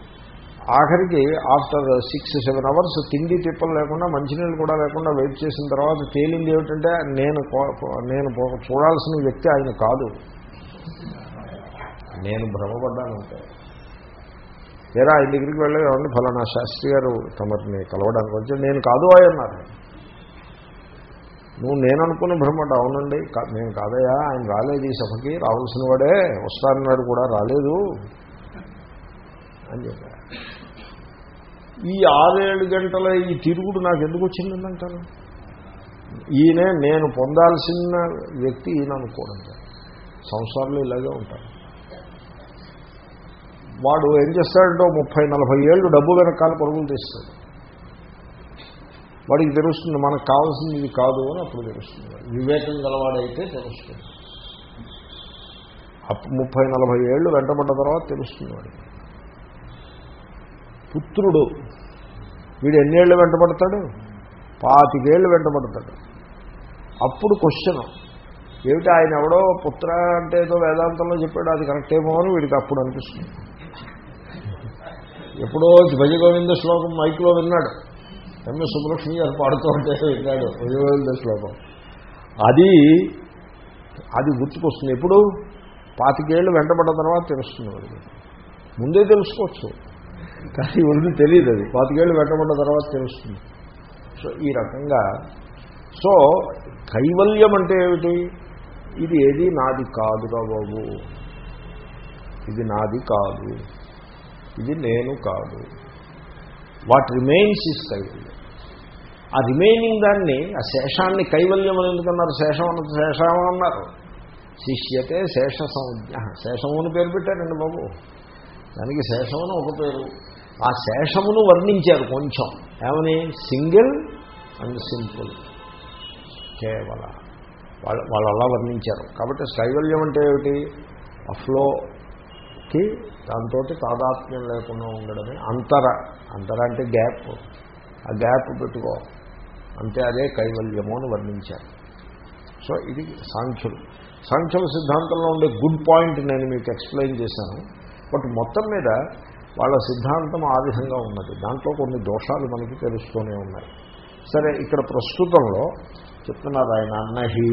ఆఖరికి ఆఫ్టర్ సిక్స్ సెవెన్ అవర్స్ తిండి తిప్పలు లేకుండా మంచినీళ్ళు కూడా లేకుండా వెయిట్ చేసిన తర్వాత తేలింది ఏమిటంటే నేను నేను చూడాల్సిన వ్యక్తి ఆయన కాదు. నేను భ్రమపడ్డాను అంతే. వేరే ఆయన దగ్గరికి వెళ్ళి ఫలానా శాస్త్రి గారు తమరిని కలవడానికి వచ్చి నేను కాదు అన్నారు నువ్వు నేను అనుకుని భ్రమట అవునండి నేను కాదయ్యా ఆయన రాలేదు ఈ సభకి రావాల్సిన వాడే వస్తానన్నాడు కూడా రాలేదు అని చెప్పా ఈ ఆరేడు గంటల ఈ తిరుగుడు నాకు ఎందుకు వచ్చిందంటాను ఈయనే నేను పొందాల్సిన వ్యక్తి ఈయన అనుకోవడం సంసారంలో ఇలాగే ఉంటారు. వాడు ఏం చేస్తాడంటే ముప్పై నలభై ఏళ్ళు డబ్బు వెనకాల పరుగులు తీస్తాడు. వాడికి తెలుస్తుంది మనకు కావాల్సింది ఇది కాదు అని అప్పుడు తెలుస్తుంది. వివేకం గలవాడైతే తెలుస్తుంది. ముప్పై నలభై ఏళ్ళు వెంటబడ్డ తర్వాత తెలుస్తుంది వాడికి. పుత్రుడు వీడు ఎన్నేళ్ళు వెంటబడతాడు? పాతికేళ్ళు వెంటబడతాడు. అప్పుడు క్వశ్చన్ ఏమిటి ఆయన ఎవడో పుత్ర అంటే ఏదో వేదాంతంలో చెప్పాడు అది కరెక్టేమో అని వీడికి అప్పుడు అనిపిస్తుంది. ఎప్పుడో భజగోవింద శ్లోకం మైక్లో విన్నాడు. ఎంఎస్ సుబ్బలక్ష్మి గారు పాడుతూ ఉంటే విన్నాడు. భజ శ్లోకం? అది అది గుర్తుకొస్తుంది. ఎప్పుడు? పాతికేళ్ళు వెంటబడ్డ తర్వాత తెలుస్తుంది వాడికి. ముందే తెలుసుకోవచ్చు. కానీ ఒళ్ళు తెలియదు అది. పాతికేళ్ళు వెంటబడ్డ తర్వాత తెలుస్తుంది. సో ఈ రకంగా. సో కైవల్యం అంటే ఏమిటి? ఇది ఏది? నాది కాదురా బాబు. ఇది నాది కాదు. ఇది నేను కాదు. వాట్ రిమైన్స్ ఇస్ కైవల్యం. ఆ రిమైనింగ్ దాన్ని ఆ శేషాన్ని కైవల్యం అని ఎందుకన్నారు? శేషం అన్న శేషం అన్నారు. శిష్యతే శేష సంజ్ఞ శేషము అని పేరు పెట్టారండి బాబు. దానికి శేషమును ఒక పేరు. ఆ శేషమును వర్ణించారు కొంచెం. ఏమని? Single and simple. కేవల. వాళ్ళు వాళ్ళు అలా వర్ణించారు. కాబట్టి కైవల్యం అంటే ఏమిటి? ఆ ఫ్లోకి దాంతో తాదాత్మ్యం లేకుండా ఉండడమే. అంతర. అంతర అంటే గ్యాప్ ఆ గ్యాప్ పెట్టుకో. అంటే అదే కైవల్యము అని వర్ణించారు. సో ఇది సాంఖ్యులు. సాంఖ్యుల సిద్ధాంతంలో ఉండే గుడ్ పాయింట్ నేను మీకు ఎక్స్ప్లెయిన్ చేశాను. బట్ మొత్తం మీద వాళ్ళ సిద్ధాంతం ఆ విధంగా ఉన్నది. దాంట్లో కొన్ని దోషాలు మనకి తెలుస్తూనే ఉన్నాయి. సరే ఇక్కడ ప్రస్తుతంలో చెప్తున్నారు ఆయన నహి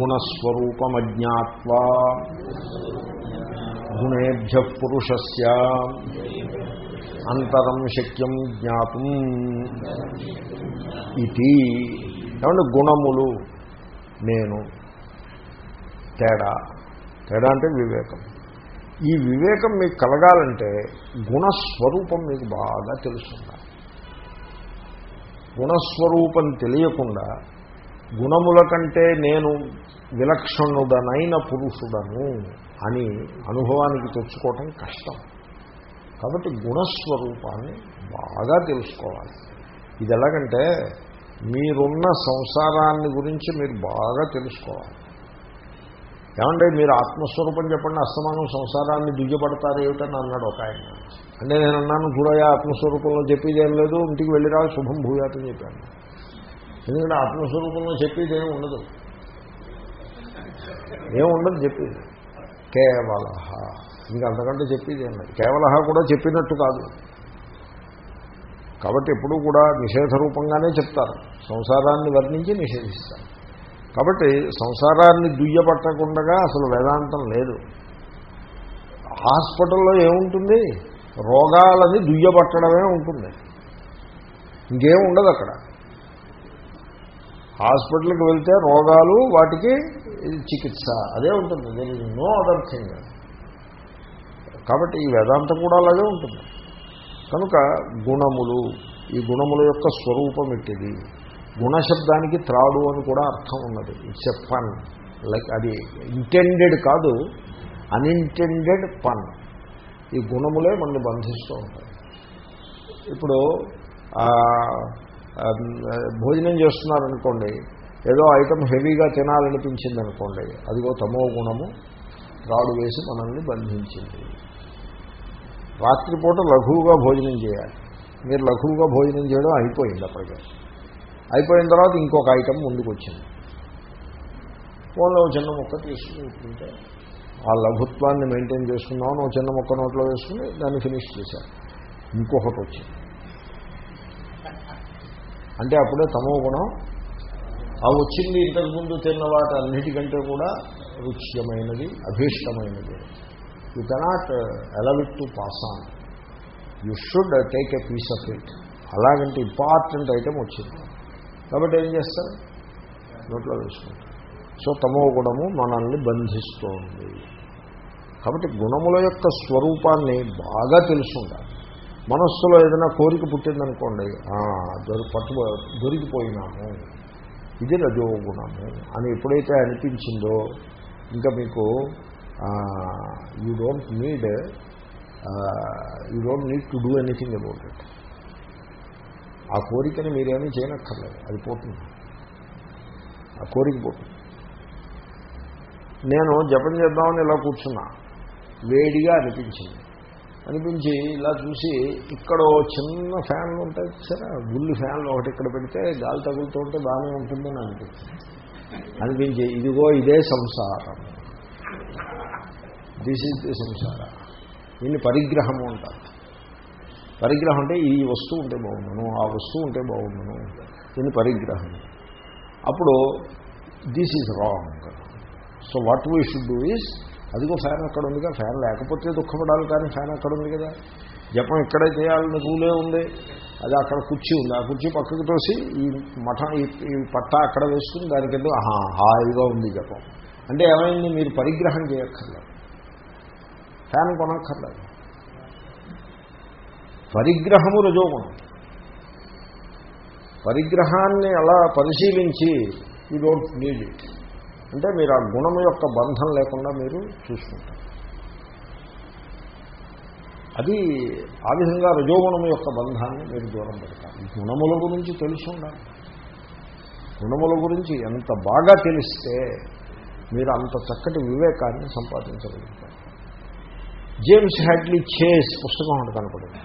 గుణస్వరూపమజ్ఞాత్వా గుణేభ్య పురుషస్య అంతరం శక్యం జ్ఞాతం ఇది ఏమంటే గుణములు నేను తేడా. తేడా అంటే వివేకం. ఈ వివేకం మీకు కలగాలంటే గుణస్వరూపం మీకు బాగా తెలుసుండాలి. గుణస్వరూపం తెలియకుండా గుణముల కంటే నేను విలక్షణుడనైన పురుషుడను అని అనుభవానికి తెచ్చుకోవటం కష్టం. కాబట్టి గుణస్వరూపాన్ని బాగా తెలుసుకోవాలి. ఇది ఎలాగంటే మీరున్న సంసారాన్ని గురించి మీరు బాగా తెలుసుకోవాలి. ఏమంటే మీరు ఆత్మస్వరూపం చెప్పండి అస్తమానం సంసారాన్ని దిగ్గపడతారు ఏమిటని అన్నాడు ఒక ఆయన. అంటే నేను అన్నాను చూడయా ఆత్మస్వరూపంలో చెప్పేది ఏం లేదు ఇంటికి వెళ్ళిరా శుభం భూయాతని చెప్పాను. ఎందుకంటే ఆత్మస్వరూపంలో చెప్పేది ఏమి ఉండదు. ఏముండదు చెప్పేది. కేవల ఇంకా అంతకంటే చెప్పేది ఏం లేదు కూడా చెప్పినట్టు కాదు. కాబట్టి ఎప్పుడూ కూడా నిషేధ రూపంగానే చెప్తారు. సంసారాన్ని వర్ణించి నిషేధిస్తారు. కాబట్టి సంసారాన్ని దుయ్యపట్టకుండా అసలు వేదాంతం లేదు. హాస్పిటల్లో ఏముంటుంది? రోగాలని దుయ్యపట్టడమే ఉంటుంది. ఇంకేం ఉండదు అక్కడ. హాస్పిటల్కి వెళ్తే రోగాలు వాటికి చికిత్స. అదే ఉంటుంది. There is no other thing కాబట్టి ఈ వేదాంతం కూడా అలాగే ఉంటుంది. కనుక గుణములు ఈ గుణముల యొక్క స్వరూపం ఎట్టిది? గుణశబ్దానికి త్రాడు అని కూడా అర్థం ఉన్నది. ఇట్స్ ఎ పన్ లైక్ అది ఇంటెండెడ్ కాదు అన్ఇంటెండెడ్ పన్ ఈ గుణములే మనల్ని బంధిస్తూ ఉంటాయి. ఇప్పుడు భోజనం చేస్తున్నారనుకోండి ఏదో ఐటమ్ హెవీగా తినాలనిపించింది అనుకోండి అదిగో తమో గుణము రాడు వేసి మనల్ని బంధించింది. రాత్రిపూట లఘువుగా భోజనం చేయాలి. మీరు లఘువుగా భోజనం చేయడం అయిపోయింది అప్పటికే. అయిపోయిన తర్వాత ఇంకొక ఐటెం ముందుకు వచ్చింది ఫోన్లో చిన్న మొక్క తీసుకుంటే ఆ లఘుత్వాన్ని మెయింటైన్ చేసుకున్నామని ఒక చిన్న మొక్క నోట్లో వేసుకుని దాన్ని ఫినిష్ చేశారు. ఇంకొకటి వచ్చింది. అంటే అప్పుడే తమో గుణం. ఆ వచ్చింది ఇంతకుముందు తిన్న వాటి అన్నిటికంటే కూడా రుచ్యమైనది అభీష్టమైనది. You cannot allow it to pass on you should take a piece of it అలాగంటే ఇంపార్టెంట్ ఐటమ్ వచ్చింది. కాబట్టి ఏం చేస్తారు? నోట్లో వేసుకుంటారు సో తమో గుణము మనల్ని బంధిస్తోంది. కాబట్టి గుణముల యొక్క స్వరూపాన్ని బాగా తెలుసుండాలి. మనస్సులో ఏదైనా కోరిక పుట్టిందనుకోండి దొరి పట్టు దొరికిపోయినాము. ఇది రజోగుణము అని ఎప్పుడైతే అనిపించిందో ఇంకా మీకు you don't need you don't need to do anything about it ఆ కోరికని మీరేమీ చేయనక్కర్లేదు. అది పోతుంది. ఆ కోరిక పోతుంది. నేను జపం చేద్దామని ఇలా కూర్చున్నా. వేడిగా అనిపించింది. అనిపించి ఇలా చూసి ఇక్కడ చిన్న ఫ్యాన్లు ఉంటాయి సరే గుళ్ళు ఫ్యాన్లు ఒకటి ఇక్కడ పెడితే గాలి తగులుతూ ఉంటే బాగానే ఉంటుందని అనిపించింది. అనిపించి ఇదిగో ఇదే సంసారం. దిస్ ఈజ్ ది సంసార దీన్ని పరిగ్రహము అంటారు. పరిగ్రహం అంటే ఈ వస్తువు ఉంటే బాగుండను ఆ వస్తువు ఉంటే బాగుండను దీన్ని పరిగ్రహం. అప్పుడు this is wrong so what we should do is అదిగో ఫ్యాన్ అక్కడ ఉందిగా ఫ్యాన్ లేకపోతే దుఃఖపడాలి కానీ ఫ్యాన్ అక్కడ ఉంది కదా. జపం ఇక్కడే చేయాలని రూలే ఉంది అది అక్కడ కుర్చీ ఉంది. ఆ కుర్చీ పక్కకు తోసి ఈ మఠం ఈ పట్ట అక్కడ వేసుకుని దానికి ఎందుకు హాయిగా ఉంది జపం. అంటే ఏమైంది? మీరు పరిగ్రహం చేయక్కర్లేదు. ఫ్యాన్ కొనక్కర్లేదు. పరిగ్రహము రజోగుణం. పరిగ్రహాన్ని అలా పరిశీలించి యూ డోంట్ నీడ్ ఇట్. అంటే మీరు ఆ గుణం యొక్క బంధం లేకుండా మీరు చూసుకుంటారు. అది ఆ విధంగా రజోగుణము యొక్క బంధాన్ని మీరు దూరం పెడతారు. గుణముల గురించి తెలుసుండాలి గుణముల గురించి ఎంత బాగా తెలిస్తే మీరు అంత చక్కటి వివేకాన్ని సంపాదించగలుగుతారు. జేమ్స్ హ్యాడ్లీ చేస్ పుస్తకం ఒకటి కనపడింది.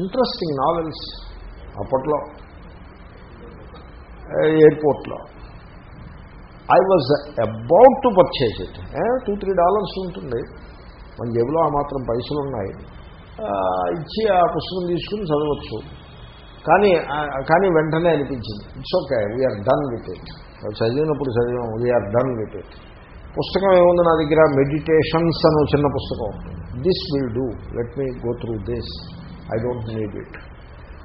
ఇంట్రెస్టింగ్ నావెల్స్ అప్పట్లో. ఎయిర్పోర్ట్లో. I was about to purchase it two three dollars ఉంటుంది. మన జేబులో ఆ మాత్రం పైసలు ఉన్నాయి. ఇచ్చి ఆ పుస్తకం తీసుకుని చదవచ్చు. కానీ కానీ వెంటనే అనిపించింది. It's okay we're done with it చదివినప్పుడు చదివాం. వీఆర్ డన్ విత్ ఇట్ పుస్తకం ఏముంది నా దగ్గర? మెడిటేషన్స్ అని చిన్న పుస్తకం this will do let me go through this I don't need it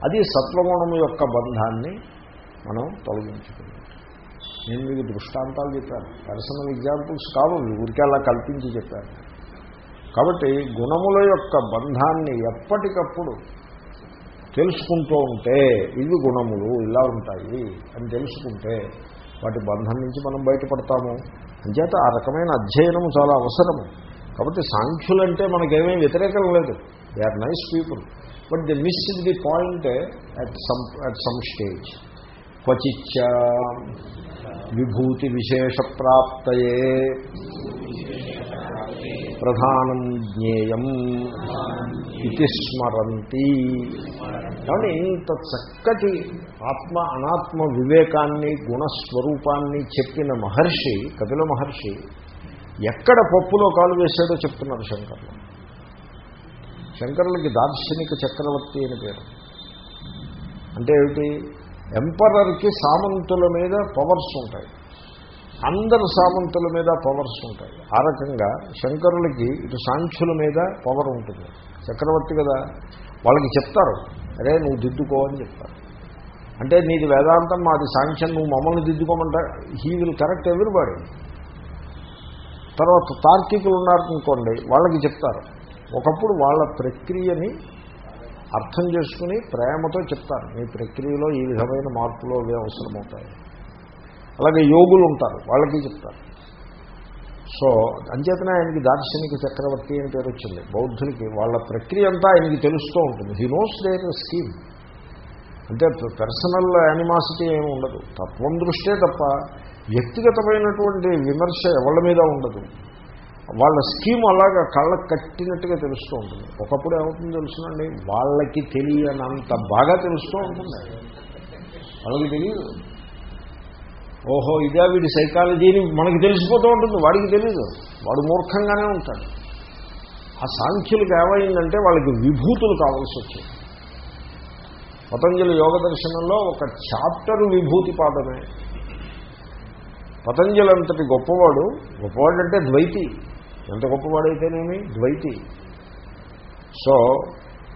అది సత్వగుణం యొక్క బంధాన్ని మనం తొలగించుకున్నాం నేను మీకు దృష్టాంతాలు చెప్పాను. పర్సనల్ ఎగ్జాంపుల్స్ కావు. ఊరికే అలా కల్పించి చెప్పాను. కాబట్టి గుణముల యొక్క బంధాన్ని ఎప్పటికప్పుడు తెలుసుకుంటూ ఉంటే ఇవి గుణములు ఇలా ఉంటాయి అని తెలుసుకుంటే వాటి బంధం నుంచి మనం బయటపడతాము. అంచేత ఆ రకమైన అధ్యయనము చాలా అవసరము. కాబట్టి సాంఖ్యులంటే మనకేమీ వ్యతిరేకం లేదు. They are nice people but the miss is the point at some at some stage క్వచిచ్చ విభూతి విశేష ప్రాప్తయే ప్రధానం జ్ఞేయం ఇది స్మరంతి కాబట్టి ఇంత చక్కటి ఆత్మ అనాత్మ వివేకాన్ని గుణస్వరూపాన్ని చెప్పిన మహర్షి కపిల మహర్షి ఎక్కడ పప్పులో కాలు వేశాడో చెప్తున్నారు శంకర్లు. శంకరులకి దార్శనిక చక్రవర్తి అని పేరు. అంటే ఏమిటి? ఎంపరర్కి సామంతుల మీద పవర్స్ ఉంటాయి. అందరు సామంతుల మీద పవర్స్ ఉంటాయి. ఆ రకంగా శంకరులకి ఇటు సాంఖ్యుల మీద పవర్ ఉంటుంది. చక్రవర్తి కదా వాళ్ళకి చెప్తారు అరే నువ్వు దిద్దుకో అని చెప్తారు. అంటే నీది వేదాంతం మాది సాంఖ్యం నువ్వు మమ్మల్ని దిద్దుకోమంటా హీ విల్ కరెక్ట్ ఎవ్రీబడి తర్వాత తార్కికులు ఉన్నారనుకోండి వాళ్ళకి చెప్తారు. ఒకప్పుడు వాళ్ళ ప్రక్రియని అర్థం చేసుకుని ప్రేమతో చెప్తారు. మీ ప్రక్రియలో ఈ విధమైన మార్పులు అవి అవసరమవుతాయి. అలాగే యోగులు ఉంటారు వాళ్ళకి చెప్తారు. సో అంచేతనే ఆయనకి దార్శనిక చక్రవర్తి అని పేరు వచ్చింది. బౌద్ధునికి వాళ్ళ ప్రక్రియ అంతా ఆయనకి తెలుస్తూ ఉంటుంది. హీ నోస్ దేర్ స్కీమ్ అంటే పర్సనల్ యానిమాసిటీ ఏమి ఉండదు. తత్వం దృష్టే తప్ప వ్యక్తిగతమైనటువంటి విమర్శ ఎవళ్ళ మీద ఉండదు. వాళ్ళ స్కీమ్ అలాగా కళ్ళకు కట్టినట్టుగా తెలుస్తూ ఉంటుంది. ఒకప్పుడు ఏమవుతుంది తెలుసునండి? వాళ్ళకి తెలియనంత బాగా తెలుస్తూ ఉంటుంది. వాళ్ళకి తెలియదు. ఓహో ఇదే వీడి సైకాలజీని మనకి తెలిసిపోతూ ఉంటుంది. వాడికి తెలియదు వాడు మూర్ఖంగానే ఉంటాడు. ఆ సాంఖ్యులకు ఏమైందంటే వాళ్ళకి విభూతులు కావాల్సి వచ్చింది పతంజలి యోగ దర్శనంలో ఒక చాప్టర్ విభూతి పాదమే. పతంజలి అంతటి గొప్పవాడు గొప్పవాడు అంటే ద్వైతి. ఎంత గొప్పవాడైతేనేమి? ద్వైతి. సో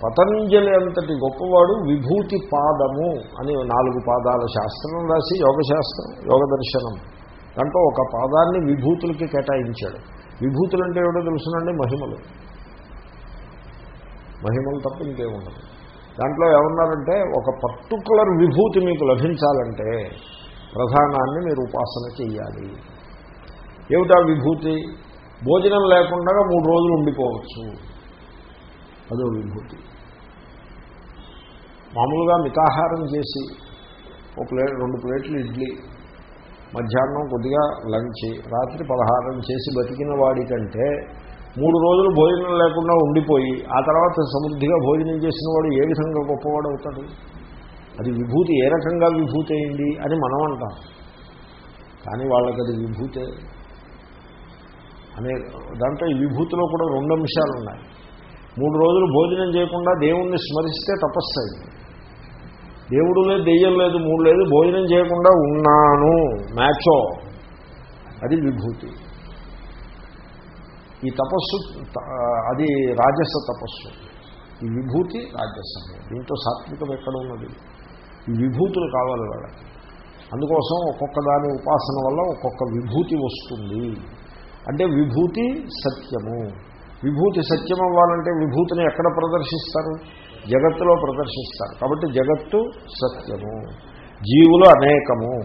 పతంజలి అంతటి గొప్పవాడు విభూతి పాదము అని నాలుగు పాదాల శాస్త్రం రాసి యోగశాస్త్రం యోగ దర్శనం. దాంట్లో ఒక పాదాన్ని విభూతులకి కేటాయించాడు. విభూతులు అంటే ఏమిటో తెలుసునండి? మహిమలు. మహిమలు తప్ప ఇంకేముండదు. దాంట్లో ఏమన్నారంటే ఒక పర్టికులర్ విభూతి మీకు లభించాలంటే ప్రధానాన్ని మీరు ఉపాసన చేయాలి ఏమిటా విభూతి? భోజనం లేకుండా మూడు రోజులు ఉండిపోవచ్చు. అదో విభూతి. మామూలుగా మితాహారం చేసి ఒక ప్లేట్ రెండు ప్లేట్లు ఇడ్లీ మధ్యాహ్నం కొద్దిగా లంచ్ రాత్రి పలహారం చేసి బతికిన వాడికంటే మూడు రోజులు భోజనం లేకుండా ఉండిపోయి ఆ తర్వాత సమృద్ధిగా భోజనం చేసిన వాడు ఏ విధంగా గొప్పవాడు అవుతాడు? అది విభూతి ఏ రకంగా విభూతి అయింది అని మనం అంటాం. కానీ వాళ్ళకి అది విభూతే. అనే దాంట్లో ఈ విభూతిలో కూడా రెండు అంశాలు ఉన్నాయి. మూడు రోజులు భోజనం చేయకుండా దేవుణ్ణి స్మరిస్తే తపస్సు అయింది దేవుడు లేదు దెయ్యం లేదు మూడు లేదు భోజనం చేయకుండా ఉన్నాను. మ్యాచో అది విభూతి. ఈ తపస్సు అది రాజస తపస్సు. ఈ విభూతి రాజసం. దీంట్లో సాత్వికం ఎక్కడ ఉన్నది? ఈ విభూతులు కావాలి వాళ్ళకి. అందుకోసం ఒక్కొక్క దాని ఉపాసన వల్ల ఒక్కొక్క విభూతి వస్తుంది. అంటే విభూతి సత్యము. విభూతి సత్యం అవ్వాలంటే విభూతిని ఎక్కడ ప్రదర్శిస్తారు? జగత్తులో ప్రదర్శిస్తారు. కాబట్టి జగత్తు సత్యము. జీవులు అనేకము.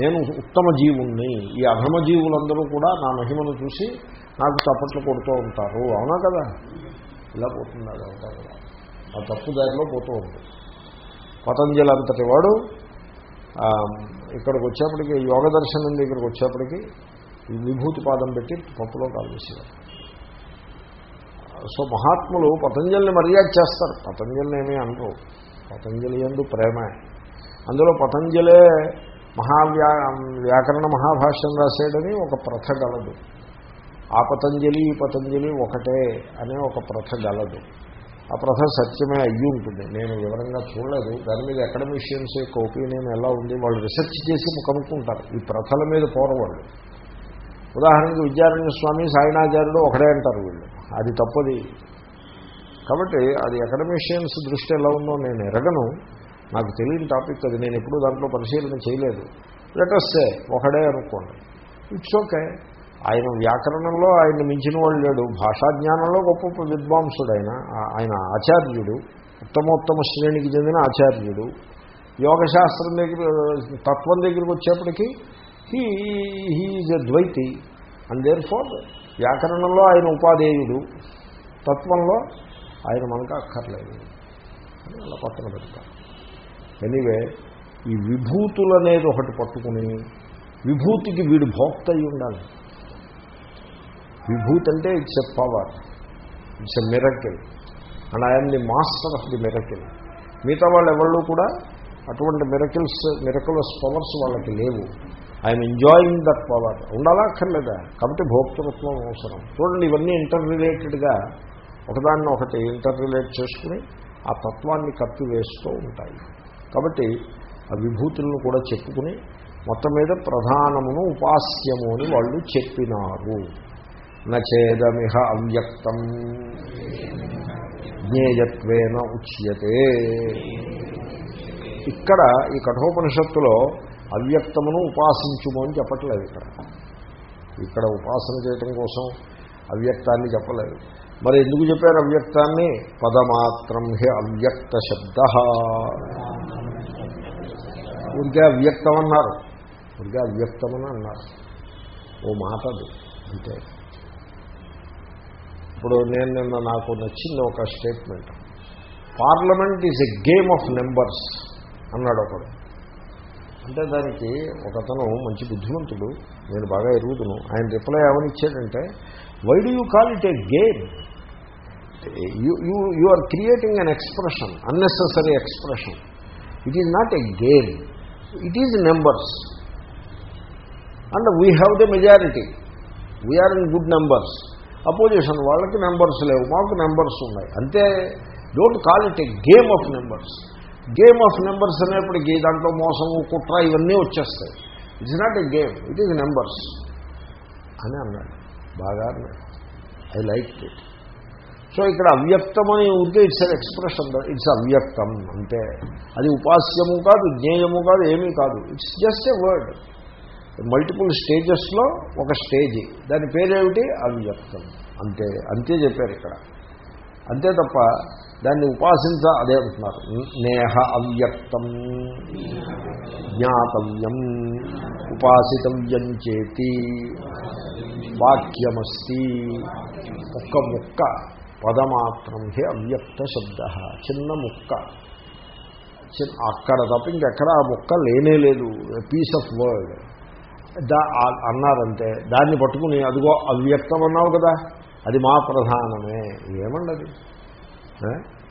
నేను ఉత్తమ జీవుణ్ణి. ఈ అధమ జీవులందరూ కూడా నా మహిమను చూసి నాకు చప్పట్లు కొడుతూ ఉంటారు. అవునా కదా? ఇలా పోతుంది అదంతా కూడా. ఆ తప్పు దారిలో పోతూ ఉంటుంది పతంజలి అంతటి వాడు ఇక్కడికి వచ్చేప్పటికి యోగ దర్శనం దగ్గరికి వచ్చేప్పటికి ఈ విభూతి పాదం పెట్టి పప్పులో కాల్చేసేవారు సో మహాత్ములు పతంజలిని మర్యాద చేస్తారు. పతంజలిని ఏమీ అనరు. పతంజలి ఎందు ప్రేమే. అందులో పతంజలే మహావ్యా వ్యాకరణ మహాభాష్యం రాసేడని ఒక ప్రథ గలదు. ఆ పతంజలి ఈ పతంజలి ఒకటే అనే ఒక ప్రథ గలదు. ఆ ప్రథ సత్యమే అయ్యి ఉంటుంది. నేను వివరంగా చూడలేదు. దాని మీద అకాడమిషియన్స్ యొక్క ఒపీనియన్ ఎలా ఉంది వాళ్ళు రీసెర్చ్ చేసి కనుక్కుంటారు. ఈ ప్రథల మీద పోరవాళ్ళు. ఉదాహరణకి విద్యారణ్య స్వామి సాయినాచార్యుడు ఒకటే అంటారు వీళ్ళు. అది తప్పది. కాబట్టి అది అకాడమిషియన్స్ దృష్టి ఎలా ఉందో నేను ఎరగను. నాకు తెలియని టాపిక్ అది. నేను ఎప్పుడూ దాంట్లో పరిశీలన చేయలేదు. లెటస్సే ఒకడే అనుకోండి. ఇట్స్ ఓకే ఆయన వ్యాకరణంలో ఆయన మించిన వాళ్ళు లేడు. భాషాజ్ఞానంలో గొప్ప గొప్ప విద్వాంసుడు ఆయన ఆయన ఆచార్యుడు ఉత్తమోత్తమ శ్రేణికి చెందిన ఆచార్యుడు. యోగశాస్త్రం దగ్గర తత్వం దగ్గరికి వచ్చేప్పటికీ హీ హీఈజ్ ఎ ద్వైతి. అండ్ దేర్ ఫోర్ వ్యాకరణంలో ఆయన ఉపాధేయుడు. తత్వంలో ఆయన మనకు అక్కర్లేదు. అని అలా పక్కన పెడతారు. ఎనీవే ఈ విభూతులు అనేది ఒకటి పట్టుకుని విభూతికి వీడు భోక్త అయి ఉండాలి విభూతి అంటే it's a power it's a miracle. And I'm the master of the miracle. మిగతా వాళ్ళు ఎవరు కూడా అటువంటి మిరకిల్స్ మిరకులస్ పవర్స్ వాళ్ళకి లేవు. I'm enjoying that power. ఉండాలా అక్కర్లేదా? కాబట్టి భోక్తృత్వం అవసరం. చూడండి ఇవన్నీ ఇంటర్ రిలేటెడ్గా ఒకదాన్ని ఒకటి ఇంటర్ రిలేట్ చేసుకుని ఆ తత్వాన్ని కప్పివేస్తూ ఉంటాయి. కాబట్టి ఆ విభూతులను కూడా చెప్పుకుని మొత్తం మీద ప్రధానమును ఉపాస్యము అని వాళ్ళు చెప్పినారు. నేదమిహ అవ్యక్తం. జ్ఞేయత్వేన ఉచ్యతే. ఇక్కడ ఈ కఠోపనిషత్తులో అవ్యక్తమును ఉపాసించుము అని చెప్పట్లేదు ఇక్కడ. ఇక్కడ ఉపాసన చేయటం కోసం అవ్యక్తాన్ని చెప్పలేదు. మరి ఎందుకు చెప్పారు అవ్యక్తాన్ని? పదమాత్రం హే అవ్యక్త శబ్ద. ఊరికే అవ్యక్తం అన్నారు. ఊరికే అవ్యక్తమని అన్నారు. ఓ మాట అది అంతే ఇప్పుడు నేను నిన్న నాకు నచ్చింది ఒక statement parliament is a game of numbers అన్నాడు ఒకడు. అంటే దానికి ఒకతను మంచి బుద్ధిమంతుడు నేను బాగా ఎరుగుతును ఆయన రిప్లై ఏమని ఇచ్చాడంటే why do you call it a game you you you are creating an expression unnecessary expression it is not a game it is numbers and we have the majority we're in good numbers opposition వాళ్ళకి numbers లేవు మాకు numbers ఉన్నాయి. అంతే don't call it a game of numbers game of numbers అనేప్పటికీ దాంట్లో మోసము కుట్ర ఇవన్నీ వచ్చేస్తాయి. It's not a game it is numbers అని అన్నాడు. బాగా ఐ లైక్ ఇట్ సో ఇక్కడ అవ్యక్తం అని ఉంటే ఇట్స్ అన్ ఎక్స్ప్రెషన్ ఇట్స్ అవ్యక్తం. అంటే అది ఉపాస్యము కాదు జ్ఞేయము కాదు ఏమీ కాదు. It's just a word multiple స్టేజెస్లో ఒక స్టేజ్ దాని పేరేమిటి? అవ్యక్తం అంతే అంతే చెప్పారు ఇక్కడ. అంతే తప్ప దాన్ని ఉపాసించ అదే అంటున్నారు. నేహ అవ్యక్తం జ్ఞాతవ్యం ఉపాసితవ్యం చేతి వాక్యమస్తి. ఒక్క ముక్క పదమాత్రం హే అవ్యక్త శబ్ద చిన్న ముక్క. చిన్న అక్కడ తప్ప ఇంకెక్కడ ఆ ముక్క లేనే లేదు. పీస్ ఆఫ్ వర్డ్ దా అన్నారంటే దాన్ని పట్టుకుని అదిగో అవ్యక్తం అన్నావు కదా అది మా ప్రధానమే. ఏమండది?